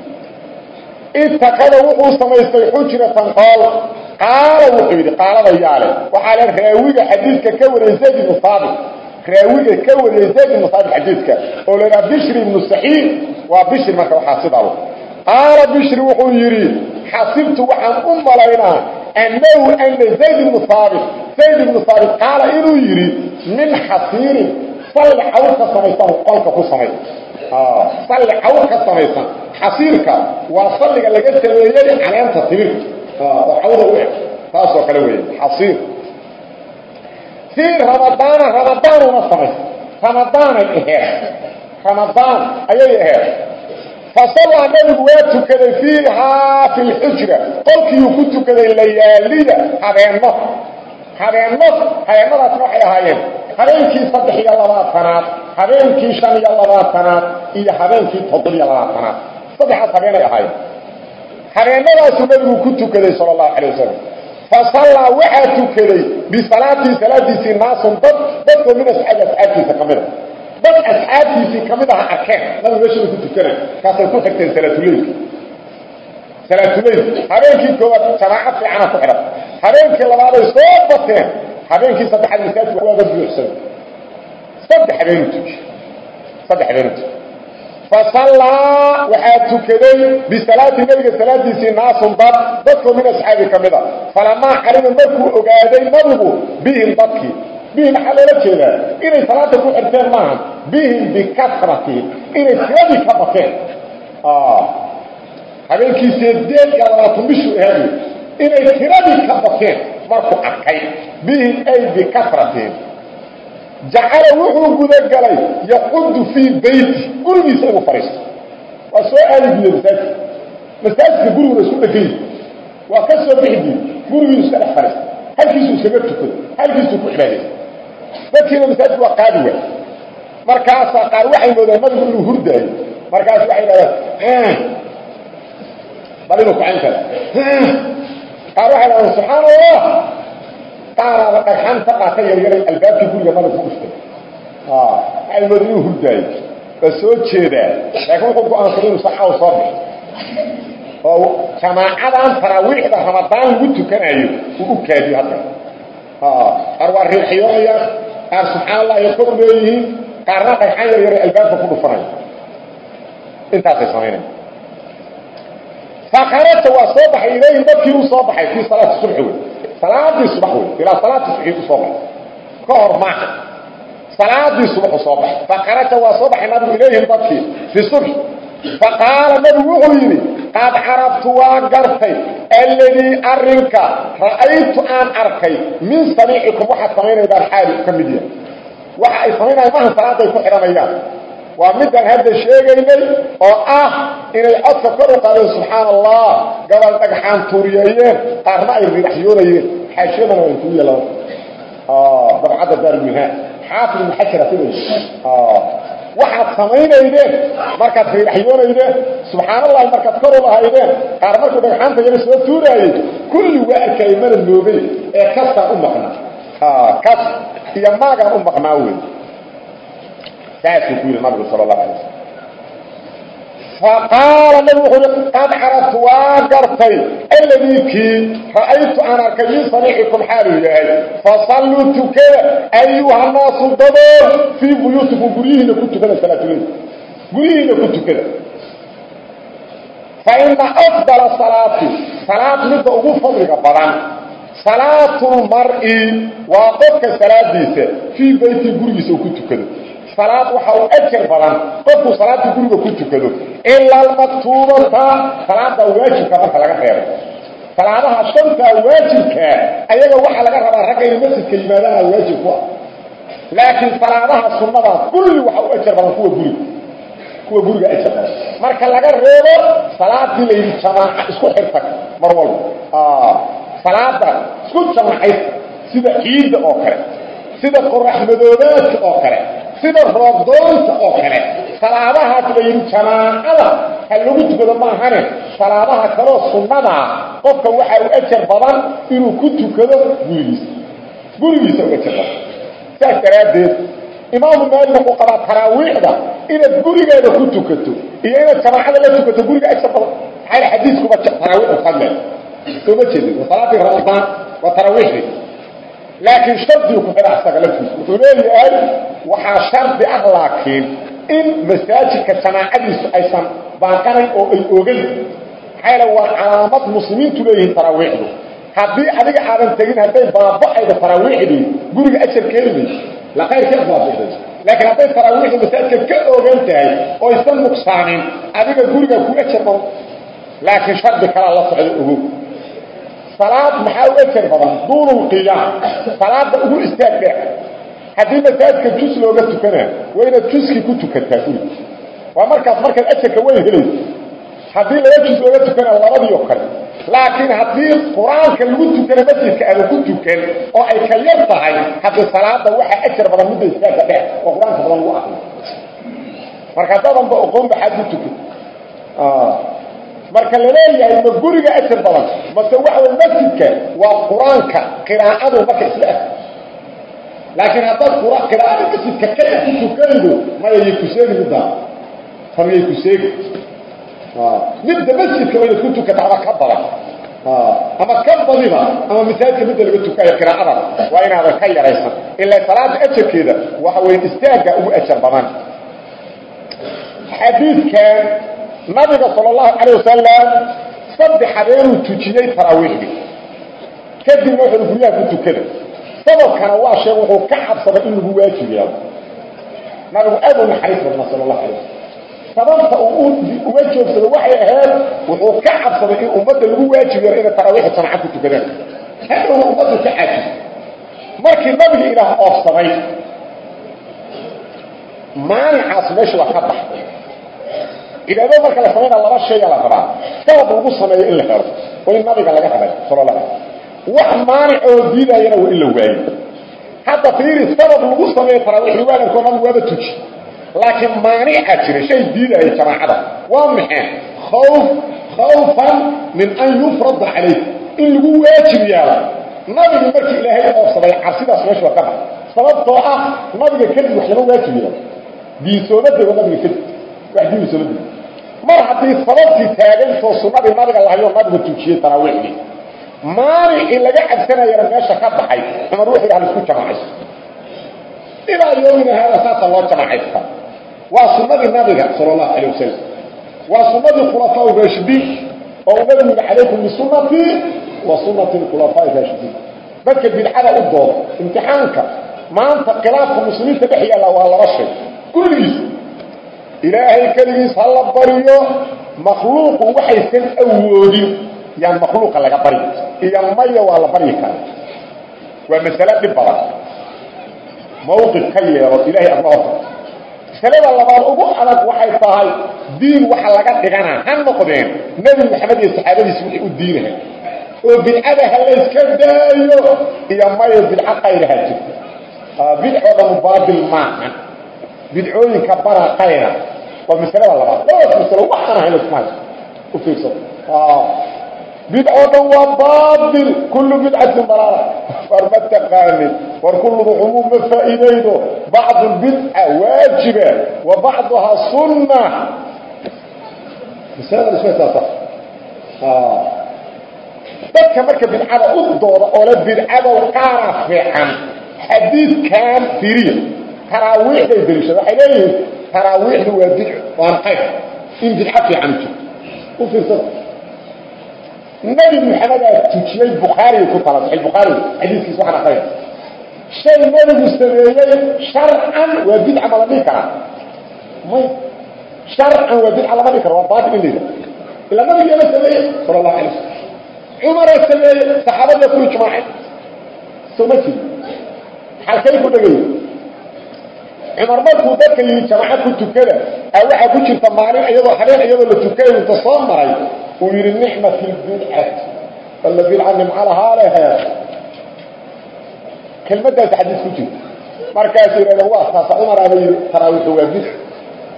itakada wuxuu samaystay xujratan qool qaala wuxuu yidhi qaalada yaale waxaa le raawiga xadiidka ka wariyey zayd ibnu saabit. Raawiga ka wariyey zayd ibnu saabit xadiidka oo la yidhaha bishri ibnu saxiib waa bishri marka waxaa sidaalo qaala bishri wuxuu yidhi xasibtu waxaan u malaynaa annahu ana zayd ibnu saabit. Zayd ibnu saabit qaala inuu yidhi min xasiirin salli cawl ka samaysan qolka ku samay salli cawl ka samaysan. Xasiirka waa salliga laga sameeyey caleenta timirta. Oo cawda u eg taasoo kale weeye xasiir. Fii ramadaana ramadaanuna samay ramadaanay aheed ramadaan ayay aheed fasallaa nabigu waa tukaday fiihaa fi lxujra qolkiiuu ku tukaday layaaliya habeenno habeenno habeennadaasna waxay ahaayeen habeenkii saddex iyo labaatanaad habeenkii shan iyo labaatanaad iyo habeenkii toddobiyo labaatanaad. Saddexaas habeenay ahaayeen. Habeennadaasuu nabigu ku tukaday sala allahu calay wasalam fasallaa waxaa tukaday bisalaatii salaadiisii naasun dad dadkoo min asxaabi asxaabtiisa ka mida dad asxaabtiisii ka mid aha arkeen. Nabigu meeshada ku tukanay. Kaasay ku xigteen salaatuleylka salaatuleyl habeenkii koowaad jamaaco fiicana ku xidhan. Habeenkii labaaday soo bateen habeenkii saddexaad masaajidka waaba buuxsan saddex habeenu tuki saddex habeenu tuki fasallaa waxaa tukaday bisalaati nabiga salaadiisii naasun dad dadkoo min asxaabi ka mid a falamaa calima markuu ogaaday nabigu bihim dadkii bihim maxaa loola jeedaa inay salaada ku xirteen maaha bihim bikasratihim inay tiradii ka bateen habeenkii sideed iyo labaatan bishuu ahaad inay tiradii ka bateen markuu arkay. Bihim ay bikasratihim jacala wuxuu gudagalay yaqudu fii beyti gurigiisa inuu fadhiisto waa soo aadi guda masaajidka masaajidka guriguna isku dhegay. Waa ka soo bixi guud gurigiinu iska dhex fadhiista halkiisuu iskaga tukado. Halkiisuu ku cibaadaysta dadkiina masaajidka waa qaadi waay. Markaasaa qaar waxay moodaan nabigu inuu hurdaayo. Markaas waxay dhahdaan bal inuu kacan kara qaar waxay dhahdaan subxaan allah qaaraaba dhagxaan ka qaata yaryaray albaabkii guriga nabiga ku dhuftay waxay moodan inuu hurdaayo waa soo jeedaa. Laakiin wuxuu go'aansaday inuu saxaw soo bixi oo jamaacadan taraawiixda ramadaan lagu tukanayo uu u kaadiyo hadda. Qaar waa riixyoonayaan qaar subxaan allah ay kor leeyihiin qaarna dhagxaan yar yaray albaabka ku dhufanaya intaasay samaynaya fakaraja waa soo baxay ilayhim dadkii u soo baxay fii salaati subxi wey salaadii subax wey ilaa salaati subxi u soo baxay. Ka hor maaha salaadii subaxu soo baxay. Fakaraja waa soo baxay nabigu ilayhim dadkii fi subxi faqaala nabigu wuxuu yidhi qad carabtu waa gartay alladii arinka ra'aytu aan arkay min samiicikum waxaad samaynaydaan xaali ka mid yahay. Waxa ay samaynayaan maaha salaaday ku xidhanayaan waa midaan hadda sheegaynay oo ah inay codka kor u qaadeen subxaan allah gabal dhagxaan tuuriyeeyeen qaarna ay ridaxyoonayeen xaashiyadana waa intuu yeela dabcadda daarulminhaa xaafid ibn xajara sida waxaad samaynaydeen markaad ridaxyoonaydeen subxaan allahi markaad kor u lahaydeen qaar markuu dhagxaanta yaga soo tuuraayey. Kulli waa arkay mana noogay ee kastaan u maqnaa. Kas iyo maagaan u maqnaa wey saasuu ku yidhi nabigu sal اlahu alay slam faqaala nabigu wuxuu i qad carabtu waa gartay alladii ra'aytu aan arkay min samiicikum xaaluu yahay fasalluu tukada ayuha naasu dadool fii buyuutikum guryihiina ku tukada salaatuleyl guryihiina ku tukada faina afdala salaati salaad midda ugu fadliga badan salaatulmar'i waa qofka salaadiisa fii beyti gurigiisa ku tukado salaad waxa uu ajar badan. Qofku salaadii guriga ku tukado ila almaktuubata salaada waajibka marka laga reebo. Salaadaha shanta waajibka ayaga waxa laga rabaa ragga inay masjidka yimaadaan waajib ku ah. Laakiin salaadaha sunnada kulli waxa uu ajar badan kuwa guriga kuwa guriga ajar badan. Marka laga reebo salaadii la yidhi jamaaca isku xirta mar walba. Salaada isku jamacaysa sida ciidda oo kale sida qoraxmadoobaadka oo kale sida roobdoonta oo kale. Salaadahaas la yidhi jamaacada ha lagu tukado maahane. Salaadaha kaloo sunnadaa qofka waxa uu ajar badan inuu ku tukado gurigiisa gurigiisa u ajar badan. Saas daraaddeed imaamu maalik wuxuu qabaa taraawiixda inaad gurigeeda ku tukato iyo inaad jamaacada la tukato guriga ajar badan. Maxaa xadiiskuba taraawiixu fadle soo ma jeedin. Waa salaadii ramadaan waa taraawiixdii laakiin shardigu ku xidha asaga laftiisa wuxuu leeyahay waxaa shardi ah laakiin in masaajidka jamaacadiisu aysan baaqanayn oo ay ogan maxaa waa calaamad muslimiintu leeyihiin taraawiixdu. Haddii adiga aadan tegin hadday baaba'ayda taraawiixdii guriga ajar keeni mayso la khayrkeed baabi'day laakiin hadday taraawiixdu masaajidka ka ogan tahay oo aysan nuqsaanin adiga guriga ku ajar laakiin shardi kalaa la socda ogo salaad maxaa u ajar badan duululqiyaam salaada ugu istaag dheer haddii masaajidka jus looga tukanaa waa inaad juskii ku tukataa guriga waa markaas markaad ajarka weyn helayso haddii laba jus looga tukanaa labadii oo kale. Laakiin haddii qur'aanka lagu tukana masjidka aada ku tukan oo ay ka yar tahay haddii salaada waxaa ajar badan midda istaagka dheer oo qur'aanka badan lagu akriyo marka haddadanba oqoon baxaad ku tukan marka la leeyahay ma guriga ajar badan mase waxa way masjidka waa qur'aanka qiraa'adu marka isla ag laakiin haddaad qiraa'ada masjidka ka ku tukanaydo maya yay ku seegi middaa tan yay ku seegi. Midda masjidka waa inaad ku tukata ama ka badan. Ama ka badiba ama masaajidka midda laga tukaayo qiraa'ada waa inaadan ka yaraysan. Ilaa salaada ajarkeeda waxa weeye istaagga ugu ajar badan. Xadiidkan nabiga sal اlahu alيه wasalam saddex habeenuu tujiyey taraawiixdii kadibna wuxuu guryaha ku tukada sababkana waa sheeg wuxuu ka cabsaday in lagu waajib yeelo nabigu aad u naxariis badna sal اlahu alay sababta uu uga joogsado waxay ahayd wuxuu ka cabsaday in ummadda lagu waajib yeelo inay taraawiixda jamca ku tukadaan hadhowna ummaddu ka caajis markii nabiga ilaah oofsamay maanicaas meesha waa ka baxday cibaado marka la samayna laba shaya la rabaa. Sabab lagu sameeyo in la helo oo in nabiga laga helay sal wax maanic oo diidayana waa in la waayo. Hadda fiiri sabab lagu sameeyo taraawiixi waaganko nabigu waaba tuji. Laakiin maanica jira shay diidaya jamaacada. Waa maxay? Khawf khawfan min an yufrada calayh in lagu waajib yeelo nabigi markii ilaahay oofsaday cabsidaas meesha waa ka bax sababtoo ah nabiga kadib wax lama waajib yeelo. Diinsoomadaga nabiga kadib wax diinsoomadaga mar haddii sababtii taagantoo sunnadii nabiga lahayo nabiga tujiyey taraawiixdii maanicii laga cabsanayana meesha ka baxay cumar wuxuu yidhaha la isku jamaacayso ilaa yoomina haada saasa loo jamaacaysta waa sunnadii nabiga sala allahu calay wasalam waa sunnadii khulafaa raashidiin oo uu nabigu yidhi calaykum bisunnatii wa sunnati khulafaa raashidiin dadka bidcada u dooda imtixaanka maanta khilaafka muslimiinta dhex yaalla waa laba shay. Kulligiis ilaahay keligiis ha la baryo makhluuqu waxaysan awoodin. Yaan makhluuqa laga bari. Iyo maya waa la baryi kara waa masale dhib badan. Mawqif ka yeelo ilahay adla horta masalada labaad ugu adag waxay tahay diin waxa laga dhiganaa. Ha noqdeen nebi maxamed iyo saxaabadiis wixii u diinahay oo bidcada ha layska daayo. Iyo maya bidco qayraha jirta bidcoo dhan baabil maahan bidcooyinka bara qayra waa masalada labaad labadaas masalo waxaan ahayn laisma hayso u fiirsado bidcoo dhan waa baabil kullu bidcatin dalaala war ma taqaanin war kulluba cumuum ma faa'iidaydo bacdu bidca waajiba wa bacduhaa sunna masalada isma saasa dadka marka bidcada u dooda oo la bidcada qaara fiican xadiidkan fiiriya taraawiixday daliishada waxay leeyihiin taraawiixdu waa bidco waan qayr in bidco fiican jirto u fiirsada nabi maxamedaa tujiyey bukhaariga ku tala saxiix bukhaariga xadiiskiisa waxaan aqraya shay nabigu sameeyey sharcan waa bidca ma la dhihi karaa? May sharcan waa bidca lama dhihi kara waa baatil in la yidhaha ilaa nabigeena sameeyey sala allahu alay wasalam cumaraa sameeyey saxaabadiya ku ijmaaceen soo ma jiri. Halkay ku dhegay cumar markuu dadka yii jamacad ku tukada a waxaa ku jirta maalin iyadoo habeen iyadoo la tukay inta soo maray. Uu yidhi nicmat lbidcat alla bidca nimca lahaa lehe kelmadaas xadiis ku jirta markaasuu yidhahdeen waa taasa cumaraaba yidhi taraawiixu waa bidc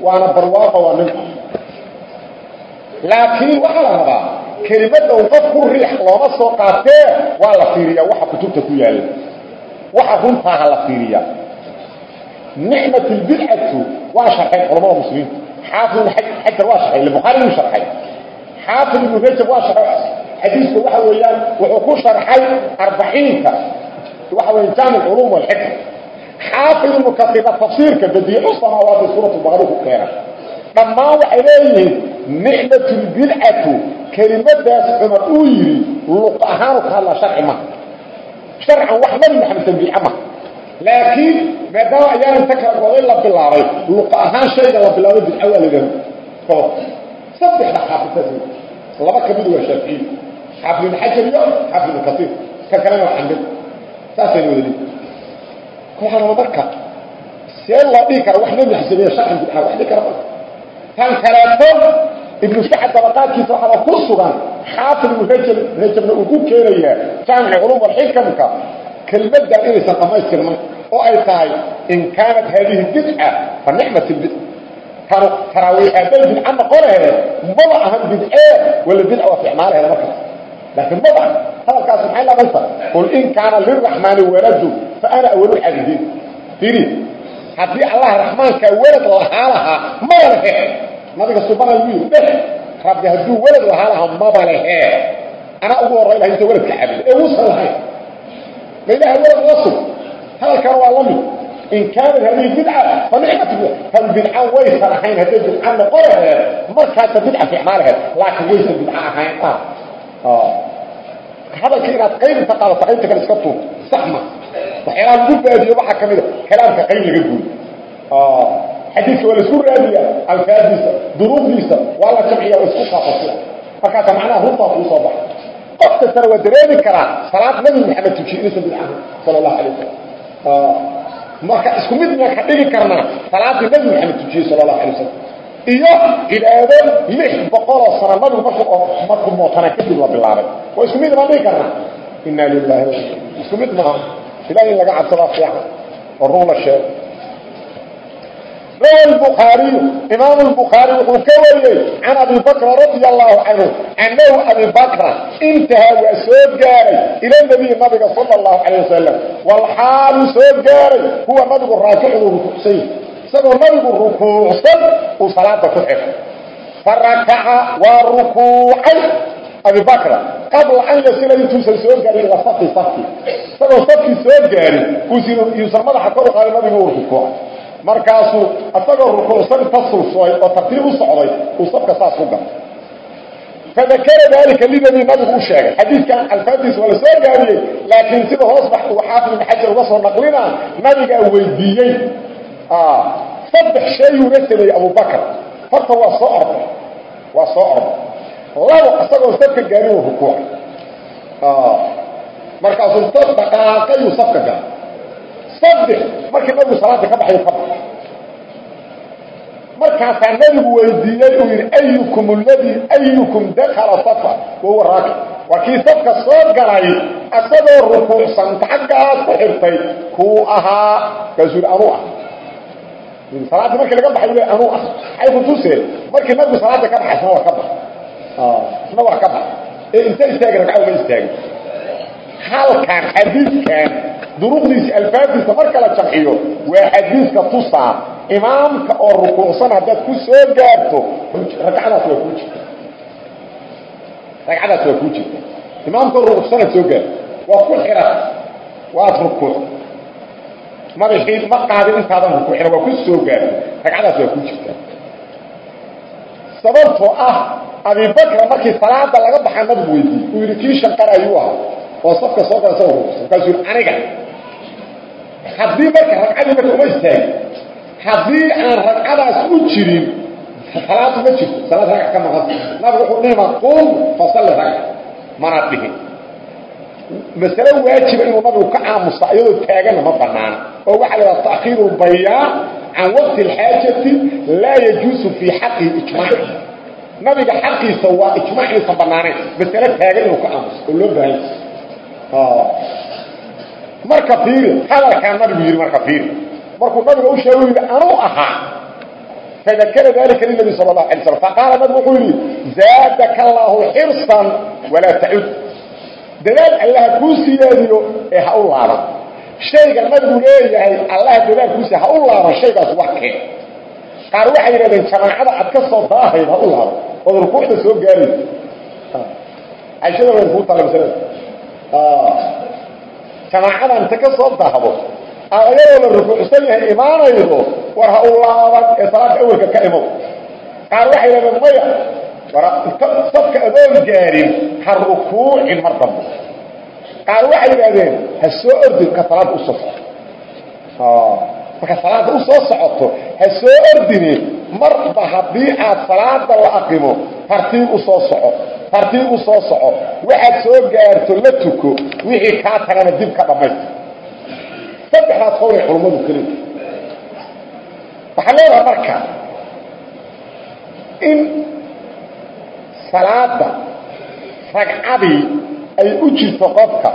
waana barwaaqa waa nimca laakiin waxaa la rabaa kelimada un qof ku riix looma soo qaatee waa la fiiriyaa. Waxa kutubta ku yaalla. Waxa runtaaha la fiiriyaa culamada muslimiinta xaafid ibn xajar waa sharxay bukhaari uu sharxay xaafid ibnu rajab waa sharxay xadiiska waxa weeyaan wuxuu ku sharxay arbaciinka waxa weeye jaamic culum walxikma xaafid ibnu kasiira tafsiirka badiicu samaawaati suuratu baqari ku keenay dhammaan waxay leeyihiin nicmat lbidcatu kelimadaas cumar uu yidhi luq ahaanu ka hadlaa sharci maha sharcan nabi laakiin maadaama ayaan inta kala goday la bilaabay luqa ahaan shayga la bilaabay bidca waa laga koob saddexda xaafidtaas laba ka mid waa shaaficiyi xaafid ibn xajar iyo xaafid ibn kasiir kan kalena waa xambid saasayna wada leeyihiin waxaanaba marka see loo dhihi kara wax nebi xasabeeye sharxan bidca wax dhihi kara marka tan kaleeto ibnu sacad dabaqaadkiisa waxaaba ku sugan xaafid ibnu rajab rajabna uu ku keenayaa jaamici culum walxikamka kelmaddan inaysan dhamaystirman oo ay tahay in kaanat haadihi bidca fa nicmat kanu taraawiix hadday bidca noqonaheed maba ahan bidcee wala bidca waa ficmaalaheeda markaas laakiin maba hadalkaas maxay lamaysa qul in kaana liraxmaani waladu fa ana awalu caabidiin firi haddii allah raxmaanka walad lahaa lahaa maba lehe. Nabiga subana lagu yiri deh rabbi hadduu walad lahaa lahaa maba lehe. Anaa ugu horray lahay inta waladka caabudo ee uusan lahayn ma ilaha walad la sug hadalkana waa la mid in kaanat hadihi bidca fa nicmat hal bidca waysan ahayn hadday bidca noqonaheed markaasa bidca ficmaalaheed laakiin waysan bidca ahayn hadalka inaad qayb inta qaadato qaybta kale iska tuurto sax ma waxyaalaha lagu baadiyo waxaa ka mid a kalaamka qayb laga guuyo xadiidka waa la isku raadiya alfaadiisa duruuqdiisa waa la jamciya waa isku qaafasiya markaasa macnaha runtaa kuu soo baxa qof kastana waa dareemi karaa salaad nabi maxamed tujiye inaysan bidca ahayn sala allahu alay wasalam marka isku mid miyaan ka dhigi karnaa salaadii nabi maxamed tujiyey sala allahu alay wasalam iyo cibaado lix boqoloo sano nabigu markuu markuu mootana kadib la bilaabay. Waa isku mid baan dhigi karnaa? Inna lilahi isku mid maaha ilahi in laga cabsadaa fiican oo run la sheego روى البخاري إمام البخاري وكوري عن أبي بكر رضي الله عنه أنه أبي بكر انتهى وسود جاري إلى النبي النبي صلى الله عليه وسلم والحال سود جاري هو النبي الراكع والركوعسين سبب النبي الركوع وصلاة كحف فركع والركوع أبي بكر قبل أن يصل يتوسل سود جاري إلى صفي صفي سبب صفي سود جاري يسمى حكور قال النبي الركوع markaasuu asagoo rukuucsan ka sulsooy oo tartiib u socday uu safka saas ku galay fadakara daalika linabi nabigu u sheegay. Xadiidkan alfaadiis waa la soo gaabiyey laakiin sida hoos bax uu xaafid ibn xajar uga soo naqlina nabigaa weydiiyey. Saddex shayuuna sameeyey abubakar horta waa soo orday waa soo orday labo isagoo safka gaarin uu rukuucay. Markaasuu ta dhaqaaqayuu safka galay saddex markii nabigu salaada ka baxayu ka baxay markaasaa nabigu weydiiyey uu yidhi ayukum aladii ayukum dakala safa wahuwa raaki. Waa kii safka soo galay asagoo rukuucsan xaggaas ku xirtay kuu ahaa kaasuu yidhi anuu ah. Salaaddii markii laga baxay le anuu ah. Maxay kutusee markii nabigu salaada ka baxay isna waa ka baxay isna waa ka baxay ee inta istaagi ragca uma istaagin. Halkan xadiidkan duruqdiisa alfaadiisa marka la jamciyo waa xadiiska tusaa imaamka oo rukuucsan haddaad ku soo gaarto ragcadaas waa kuu jirta. Ragcadaas waa kuu jirta. Imaamka oo rukuucsanaad soo gaarto waa ku xiran waad rukuuc madaxii ma qaadin intaadan rukuucina waa ku soo gaarto. Ragcadaas waa kuu jirta. Sababtoo ah abibakra markii salaada laga baxaa nabigu weydiiyey. Uu yidhi kii shanqar ayuu ahaa. Oo safka soo gala soo rukuucsan kaasuu yidhi aniga haddii marka ragcadii marka uma istaagin aan ragcadaas u jirin salaadu ma jirto salaad ragc ka maqan. Nabigu wuxuu dhihima qum fasalli ragca mana dhihin. Masale waajiba inuu nabigu ka aamusta iyadoo taaganna ma banaana oo waxaa la yidhaha ta'khiiru lbayaan waqti alxaajati laa yajuusu fii xaqihi ijmaac nabiga xaqiisa waa ijmaac inaysan banaanayn masale taagan inuu ka aamusto oo loo baahan marka fiiri hadalkaa nabigu yidhi marka fiiri. Markuu nabiga u sheegay yidhi anuu ahaa fadakara dalika linabi sala allahu alay slam faqaala nabigu wuxuu yidhi zaadaka allaahu xirsan walaa tacud dadaal allaha kuu siyaadiyo ee ha u laaban shayga nabigu leeyahay allaha dadaal kuusiya ha u laaban shaygaas wax keen qaar waxay yidhahdeen jamaacada aad ka soo daahayd ha u laaban ood rukuucda soo gaaraysa cashada wayn kuu tala jamaacadan inta ka soo daahdo ayadoo la rukuucsan yahay imaanaydo war ha u laaban ee salaada awelka ka imow qaar waxay yidhahdeen maya safka adoon gaarin ha rukuucin mar dambe. Qaar waxay yidhahdeen ha soo ordin marka salaada u socoto marka salaada u soo socoto ha soo ordine marba haddii aad salaada la aqimo tartiib u soo soco tartiib u soo soco. Waxaad soo gaarto la tuko wixii kaa tagana dib ka dhammaysta saddexdaas qowlay culummadu keliya waxaa leedaha marka in salaada ragcadii ay u jirto qofka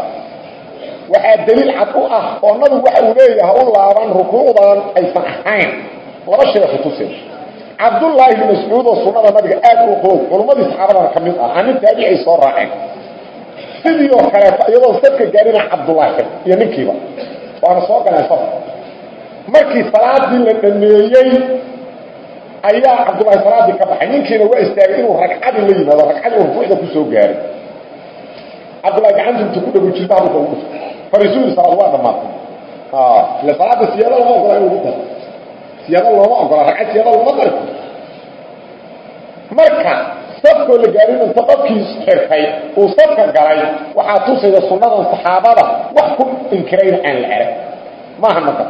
waxaa daliil cad u ah oo nabigu waxa uu leeyaha u laaban rukuucdan aysan ahayn laba shay kutuseen cabdullaahi bn mascuud oo sunnada nabiga aad u qoog culummadii saxaabadana ka mid ah anin taabici ay soo raaceen. Sidii oo kaleeto iyadoo sadka gaarina cabdullaahi iyo ninkiiba. Waana soo galeen safar. Markii salaadii la dhameeyey ayaa cabdullaahi salaadii ka baxay. Ninkiina waa istaagay inuu ragcadii la yimaado ragcadii uu rukuucda ku soo gaaray. Cabdullahi gacanta intuu ku dhago jilbaha dhulka ugu fariisuudi salaad waa dhamaatay ila salaada siyaada lama ogola in lagu daro siyaada looma ogola ragcad siyaada looma dari marka safkoo la gaarin inta qofkii xirtay uu safka galay waxaa tusayda sunnadan saxaabada wax ku inkirayna aan la arag maaha marka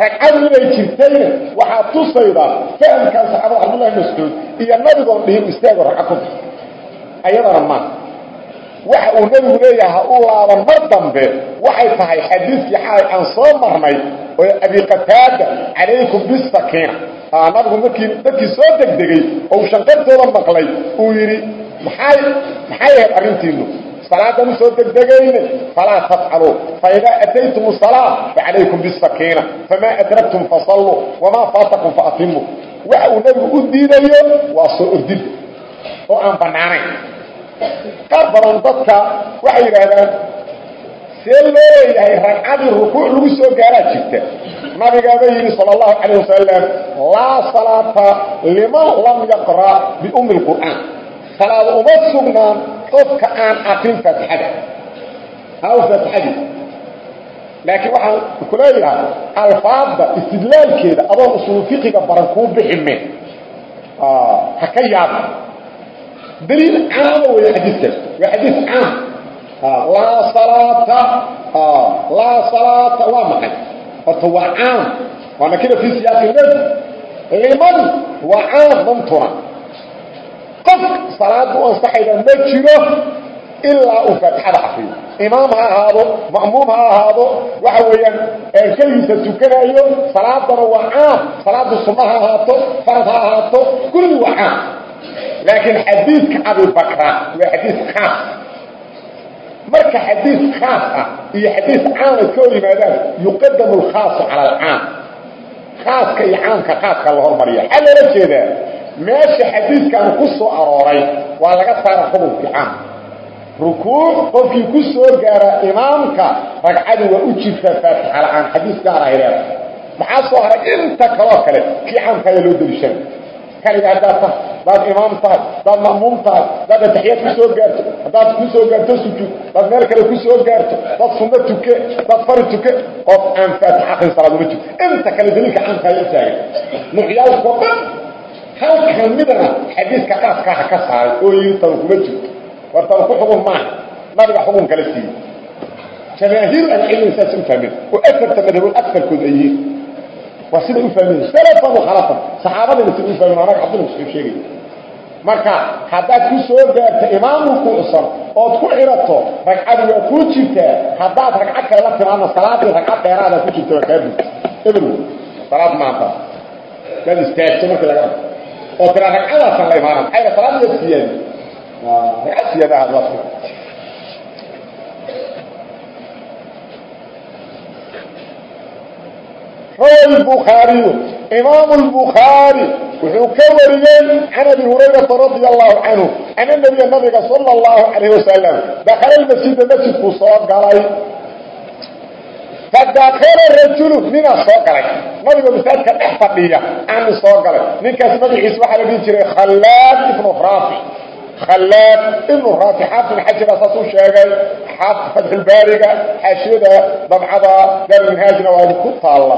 ragcadu inay jirtayna waxaa tusayda fahamkan saxaabada cabdullahi mascuud iyo nabigoon dhihin istaago ragcad ku ayadana maaha waxa uu nebigu leeyaha ha u laaban mar dambe. Waxay tahay xadiiskii xalay aan soo marnay oo abi qataada calaykum bisakiina nabigu markii dadkii soo degdegay oo uu shanqartooda maqlay uu yidhi maxay maxay ahayd arrintiinu salaadan u soo degdegayne falaa tafcaluu faidaa ataytum salaa facalaykum bisakiina. Famaa adraktum fasalluu wamaa faatakum faatimu waxa uu nebigu u diidayo waa soo ordida oo aan bannaanayn qaar badan dadka waxay yidhaahdaan see loo leeyahay ragcadii rukuuc lagu soo gaaraa jirta nabigaaba yidhi sal allahu calayh wasalam laa salaata liman lam yaqra' biummi lqur'aan salaad uma sugnaan qofka aan aqrin faatixada. Aw faatixadii laakiin waxaan ku leeyahay alfaadda istidlaalkeeda adoon usuul fiqiga baran kuu bixime ha ka yaaba dliil caama wey xadiikaas waa xadiis caam laa salaata laa salaata waa maxay horta waa caam waana kida fii siyaaqi nafy liman waa caam mantuna qof salaada u ansaxayda ma jiro ilaa uu faatixada akriyo imaam ha ahaado ma'muum ha ahaado waxa weeyaan keligiisa tukanayo salaadana waa caam salaada sunna ha ahaato farad ha ahaato kulli waa caam laakiin xadiidka abibakra waa xadiis khaas. Marka xadiis khaas ah iyo xadiis caam ay ka hor yimaadaan yuqadamu alkhaasu cala alcaam khaaska iyo caamka khaaska la hormariya waxaa loola jeedaa meesha xadiidkan ku soo arooray waa laga saara xubunkii caam rukuuc qofkii ku soo gaara imaamka ragcadi waa u jirtaa faatixa la'aan xadiis gaar ah leeda maxaa soo haray? Inta kaloo kale kii caamka ayaa loo deliishana kaliga haddaad tahay hadaad imaam tahay hadaad ma'muum tahay hadaad ataxiyaad ku soo gaarto haddaad ku soo gaarto sujuud hadaad meel kale ku soo gaarto hadaad sunno tuke hadaad fari tuke qof aan faatix akrin salaad uma jirto inta kale daliilka caamka ayaa taagan nuxyaalkoo dhan hal kamidana xadiiska qaaskaa ha ka saaray oo yiri tan kuma jirto war tan ku xugun maaha nabiga xugun kala siiyey jamaahiir alcilmi saas u fahmeen oo afarta madhabood afarkood ay yihiin waa sida u fahmeen salafan wa khalafan saxaabadina sida u fahmeen anaga cabdullah muxuu sheegay. Marka haddaad ku soo gaarto imaamu kuusan ood ku xirato ragcadu waa kuu jirtaa haddaad ragcad kale la timaadna salaadii ragcad dheeraada ku jirta waa kaa buurta ebel salaad maanta. Daad istaagto markii laga rabo oo tira ragcadaasan la imaana maxay salaad iyo siyaadi ragcad siyaada ahaad waa البخاري إمام البخاري وحو كوريين عن أبي هريرة رضي الله عنه أن النبي النبي صلى الله عليه وسلم دخل المسجد مسجد قصاد قال فدخل الرجل من الصوت قال نبي مسجد كان احفظية عن الصوت قال من كاسمه يسمح لبنتي خلاد ابن فرافي خلاد ابن khalaad ibnu raati xaafid xajira saasuu sheegay fatxulbaariga xaashiyada dabcada daarulmanhaajna waa idinku taalla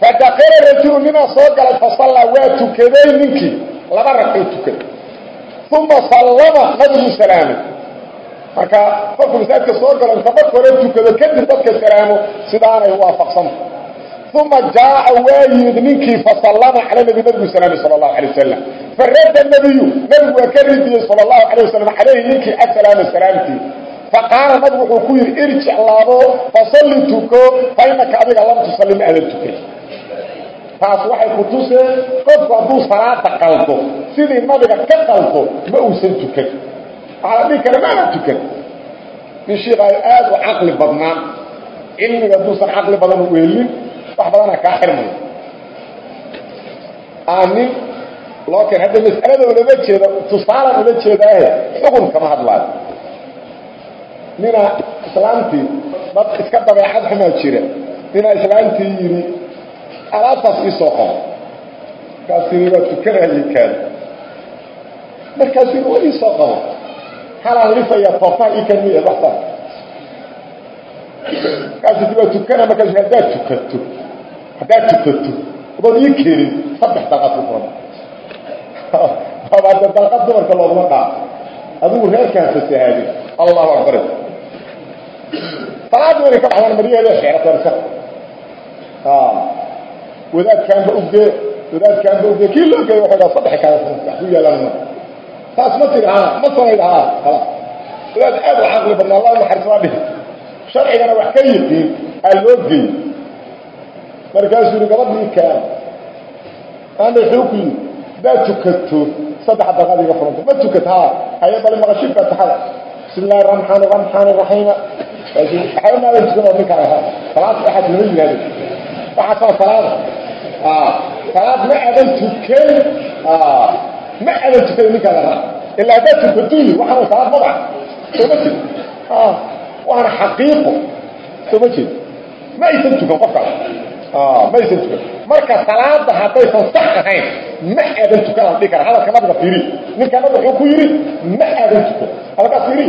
fadakala rajulu ninaa soo galay fasallaa waa tukaday ninkii laba ragcuu tukaday uma sallama nabiguu salaamay marka qofku masaajidka soo galo marka marka hore tukado kadib dadka salaamo sidaanay waafaqsanta uma jaaca waa yimid ninkii fasallama cala nabi nabigu salaamay sala allahu alay wasalam farada nabiyu nabigu waa ka ridiyey sal allahu alay wasalam calayhi ninkii asalaama salaamtii faqaala nabigu wuxuu ku yidhi irjic laabo fasalli tuko fa inaka adiga lam tusalli ma adan tukay taas waxay ku tuseen qofku hadduu salaada qaldo sidii nabiga ka qaldo ma uusan tukan. Waxaa la dhihi kara ma adan tukan. Nin shiikaayo aada u caqli badnaa. Cilmiga hadduusan caqli badan u weelin wax badana kaa xirmaya keen hadda mas'alada ulama jeeda tusaalan ula jeedaahe xugun kama hadlaayo. Nina islaamtii dad iska dabeecad xumaa jira ninaa islaamtii yidhi alaabtaas iisoo qabo. Markaasuu yii waa tukanayay kaadi markaasuu yii waa iisoo qabo. Halaan lifaya toofaha ii kan miya waxsaas markaasuu waa tukana markaasu haddaad tukato haddaad tukato odood ii keenin saddex dalqad ku furan waaba dalqad dumarka looguma dhaaf adigu reerkaasa sahaadin allahu akbar. Salaadii inay ka baxdaan maryaheeda xeeratarsa wadaadkaanba ugee wadaadkaanba ugee kii loo geey waxay dhaha saddex kaada wax ku ma. Taas ma tiri haa ma sanay dhahaa khalas wadaad aad u caqli badna allah naxariis waa dhihi. Sharcigana wax ka yiqiin aa loo geey markaasuu yihi gabadhii kaan aana wuxuu ku yidhi haddaad tukato saddex daqaad iga furanta ma tukat haa haye bali maqashii faatixada bismi illahi raxmaani raxmaani raxiima waxba maadan tukan oo ninkaan ahaa salaad waxaad lama yihahdo waxaas waa salaada salaad ma aadan tukan ma aadan tukan ninkaan ahaa ilaa haddaad tukato yii waxaan salaad madax soo ma jeed waana xaqiiqo soo ma jeed ma aysan tukan qofkaas ma aysan tukan. Marka salaada haddaysan sax ahayn ma aadan tukan aan dhihi kara hadalka nabiga fiiri. Ninka nabiga wuxuu ku yidhi ma aadan tukan. Hadalkaas fiiri.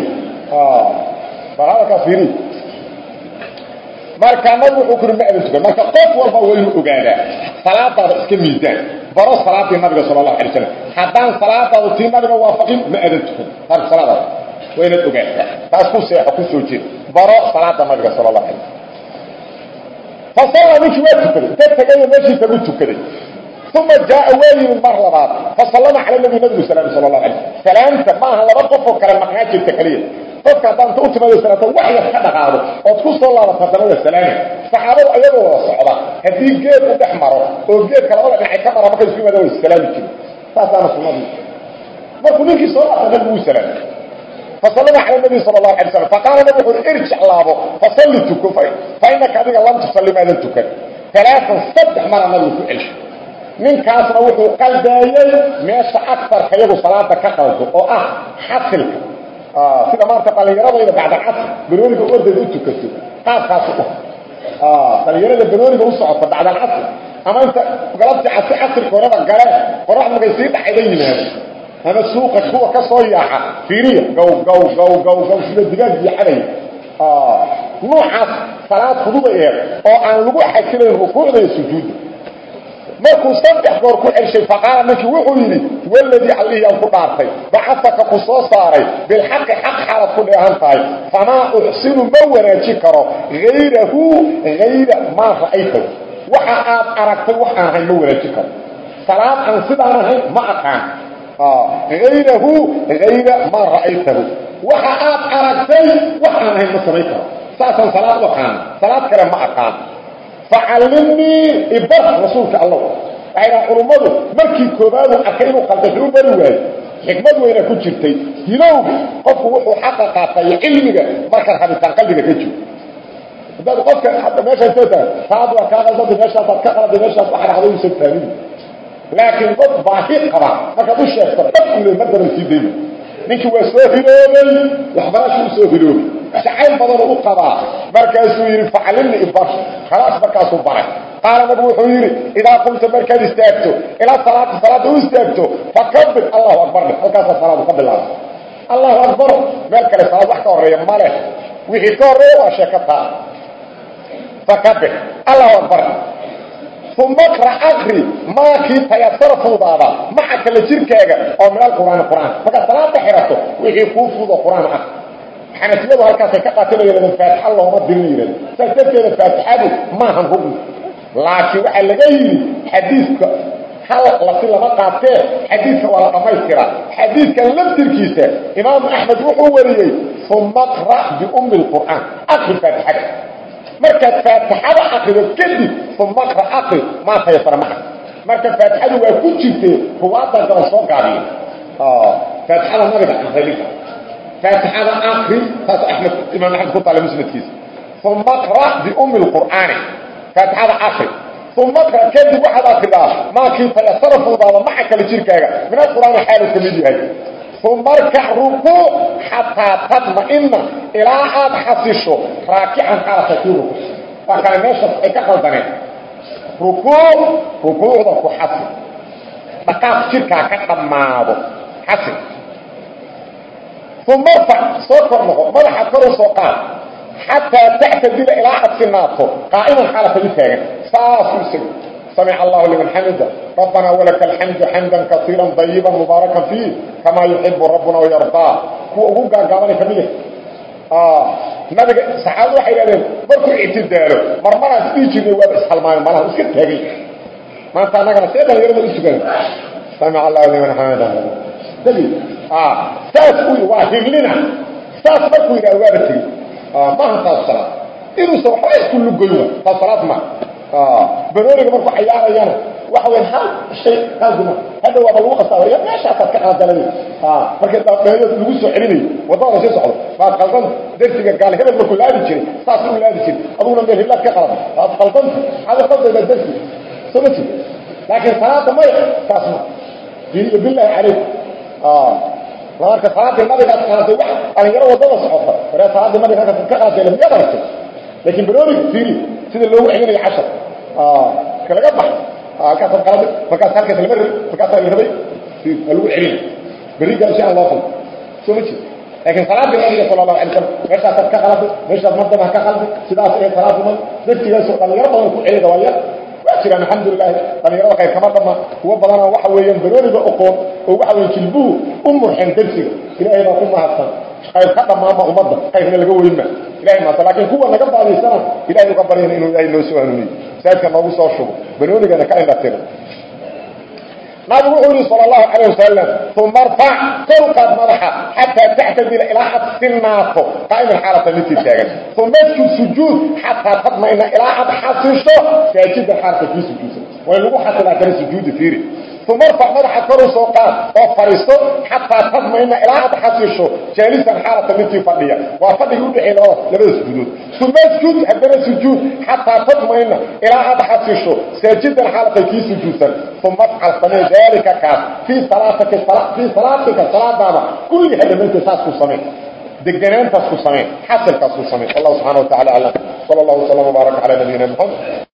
Bal hadalkaas fiiri. Marka nabigu wuxuu ku yidhi ma aadan tukan. Marka qof walba waa inuu ogaadaa salaadaada iska miisaan. Baro salaadii nabiga sala allahu alay slam haddaan salaadaadu tii nabiga waafaqin ma aadan tukan. Taas salaadaada waa inaad ogaataa taas ku seexo ku soo jeed baro salaada nabiga sala allahu alay fasalla ninkii waa tukaday inta tagayo meeshii tagu tukaday uma jaaa waa yimid mar labaad fasallama cala nabi nabigu salaam sala allahu alay salaamta maaha laba qof oo kale maqnaa jirta keliya qofka haddaan ta u timaado salaata wax yar ka dhaqaado ood ku soo laabato haddana waa salaami saxaabadu ayagoo wada socda haddii geed u dhex maro oo geedka labada dhinacay ka mara markay isku yimaada way salaami jirin saasaana sunnadii markuu ninkii soo laabta nabigu wuu salaamay fasalama cala nabi sal lahu ala slam faqaala nab wuxuui irjic laabo fasalli tuko fa inaka adiga lam tusallimaadan tukan alaaan saddex mara nabigu ku celsha ninkaasna wuxuu qaldaayey meesha aarka iyagu salaada ka qaldo oo ah xasilka sida maanta dhallinyaradayda bacda casr banooniga ordayda u tukato qaabkaas u dhallinyarada banooniga u socota bacdalcasr ama inta galabtii casirka horeba gale qoraxdu markay sii dhacay bay yimaado ama suuqa kuwa ka soo yaaca fiiriya gow gow gow gow gow sida digaag biixanay noocaas salaad fududa eed oo aan lagu xasilayn rukuucda iyo sujuudda. Markuu saddex goor ku celshay faqaala ninkii wuxuu yidhi waladii allihii aan ku dhaartay bacasaka ku soo saaray bilxaqi xaq xaalad ku dheehan tahay famaa uxsinu ma wanaajin karo hayrahu hayra maa ra'aytahu. Waxa aad aragtay wax aan ahayn ma wanaajin karo. Salaad aan sidaan ahayn ma aqaan ayrahu ayra maa ra'aytahu waxa aad aragtay waxaan ahayn ma samayn karo saasaan salaad u aqaana salaad kale ma aqaan facallimnii ibar rasuulka alla waxay dhaha culummadu markii koobaadu arkay inuu qalday xuu bari waayo xikmad weyna ku jirtay hilowga qofku wuxuu xaqa qaatayo cilmiga markaan rabitaan qalbiga ka jiro haddaad qofka hadda meeshaan soo tahay taad waa kaa qaldanba meeshaasaad ka qalday meeshaas wax dhahdo uusan faamin laakiin qof baahi qaba marka uu sheegto dad uu madaran si deeyo ninkii waa soo hiroobay waxbarasho soo hiroobay jacayl badan uu qaba markaasuu yiri facalni ibash khalaas markaasuu baray qaala nabi wuxuu yiri idaa qumta markaad istaagto ila salaati salaada u istaagto fakabbir allahu akbar halkaas salaadu ka bilaab allahu akbar meel kale salaad wax ka horreeya male wixii ka horreeya waa sheekata fakabbir allahu akbar umaqra aqri maakii tayaasara fuudaada maxa kale jirkaaga oo min alqur'aani qur'aan. Markaad salaada xirato wixii kuu fuudo qur'aan ah. Xanafiyadu halkaasay ka qaateen oo yidhahdeen faatixa looma dirin yidhahdeen saas darteeda faatixadu maahan rugni laakiin waxaa laga yidhi xadiidka hal lasi lama qaatee xadiidka waa la dhammaystiraa xadiidkan laftirkiisa imaamu axmed wuxuu wariyey umaqra biummi lqur'aan aqri faatixada markaad faatixada akrido kadib uma qra akri maa tayasara maca marka faatixadu waa ku jirtee ruwaadda gaba soo gaabiya faatixada nabiga akrinka faatixada akri taas axmed imaam axmed ku taala musnadkiisa uma qra' biummi lqur'aani faatixada akri uma qra kadib waxaad akridaa maakii tayasara fuudaada maca kale jirkaaga? Min alqur'aani xaalu ka mid yahay uma arkac rukuuc xataa tadma'ina ilaa aad xasisho raakican xaalata kii rukuuc waa kale meeshaas ay ka qaldaneen rukuuc rukuucda ku xasi. Dhaqaaq jirkaa ka dhammaado xasi. Uma arfac soo kor noqo madaxa kor u soo qaad. Xataa tactadila ilaa aad sinaato qaa'iman xaalata mid taagan saas u isago سمع الله لمن حمده ربنا ولك الحمد حمدا كثيرا طيبا مباركا فيه كما يحب ربنا ويرضى هو أقول قابل كمية آه نبي صحابة waxay yiraahdeen markuu ictidaalo marmara speech waa ishalmaan malaha iska tagay maanta anaga seedan yarada u sugan سمع الله لمن حمده dabi ah saas uu waa higlina saas markuu yiraahdo waa batay ah ma hanta salaad inuu soo waxay isku lugoyo salaad ma banooniga markuu cayaarayana waxa weyn hal shay qaadima hada waa lagu qasaabay meesha ka ka qaadalay ah markii dhaafeeyo lagu soo celinayo waddada soo socdo baad qaldan darsiga gaal hebel markuu laadi jiray saas uu laadi jiray aduna meel hilad ka qalad baad qaldan hada qaldan darsi sabti laakiin salaada ma saas ma billahi alayk ah marka salaada nabiga qaaday wax aan yaro waddada socota wara salaada nabiga ka qaaday lam yadarka laakiin banooniga fiiri sida loogu celinayo cashar kalaga bax. Halkaas qalad markaas halkaas la marin markaas la rabay lagu celin. Bariga insha Allah fal. Soo ma jiro. Laakiin salaadii nabiga sallallahu alayhi wasallam meeshaas ka qalad meeshaas madaba ka qalad sidaas ay salaad man dadkiga soo dhalinyaro badan ku celida waya waa jiraan alxamdulillah dhalinyarada qayb kama dhama kuwa badan waxa weeyaan banooniga oqoon oo waxa weeyaan jilbuhu u murxan darsiga. Ilaahay baa ku mahadsan qayb ka dhamaama ummadda qaybna laga weynma ilaahay ma laakiin kuwa naga baadaysana ilaahay uga baryana inuu ilaahay noo soo hanuuniyo. Saadka noogu soo shubo banoonigana ka indha tiro. Nabi wuxuu yiri sallallahu alayhi wasallam thumma arfa qalqad madaxa hatta ta'tadila ila asnaato qaim halata miti taagan. Thumma sujud hatta tadmaina ila ad hasisho sajid halata fi sujud wa lagu hasila kan sujud fiiri uma rfac madaxaad koru soo qaad oo fadhiisto xataa tadmayna ilaa aad xasisho jaalisan xaalata midkii fadhiya. Waa fadhigi udhaxeeya labada sujuudood. Uma sjud haddana sujuud xataa tadmayna ilaa aad xasisho saajidan xaalata kii sujuudsan. Uma afcal samee daalika kaas. Fii salaatika fii salaatika salaadaada. Kulliha dhammaanteed saas ku samee. Deganaantaas ku samee. Xasilkaas ku samee. Wallahu subxana wa tacala aclam sala allahu wasalam wbaaraka calaa nabiyina maxamed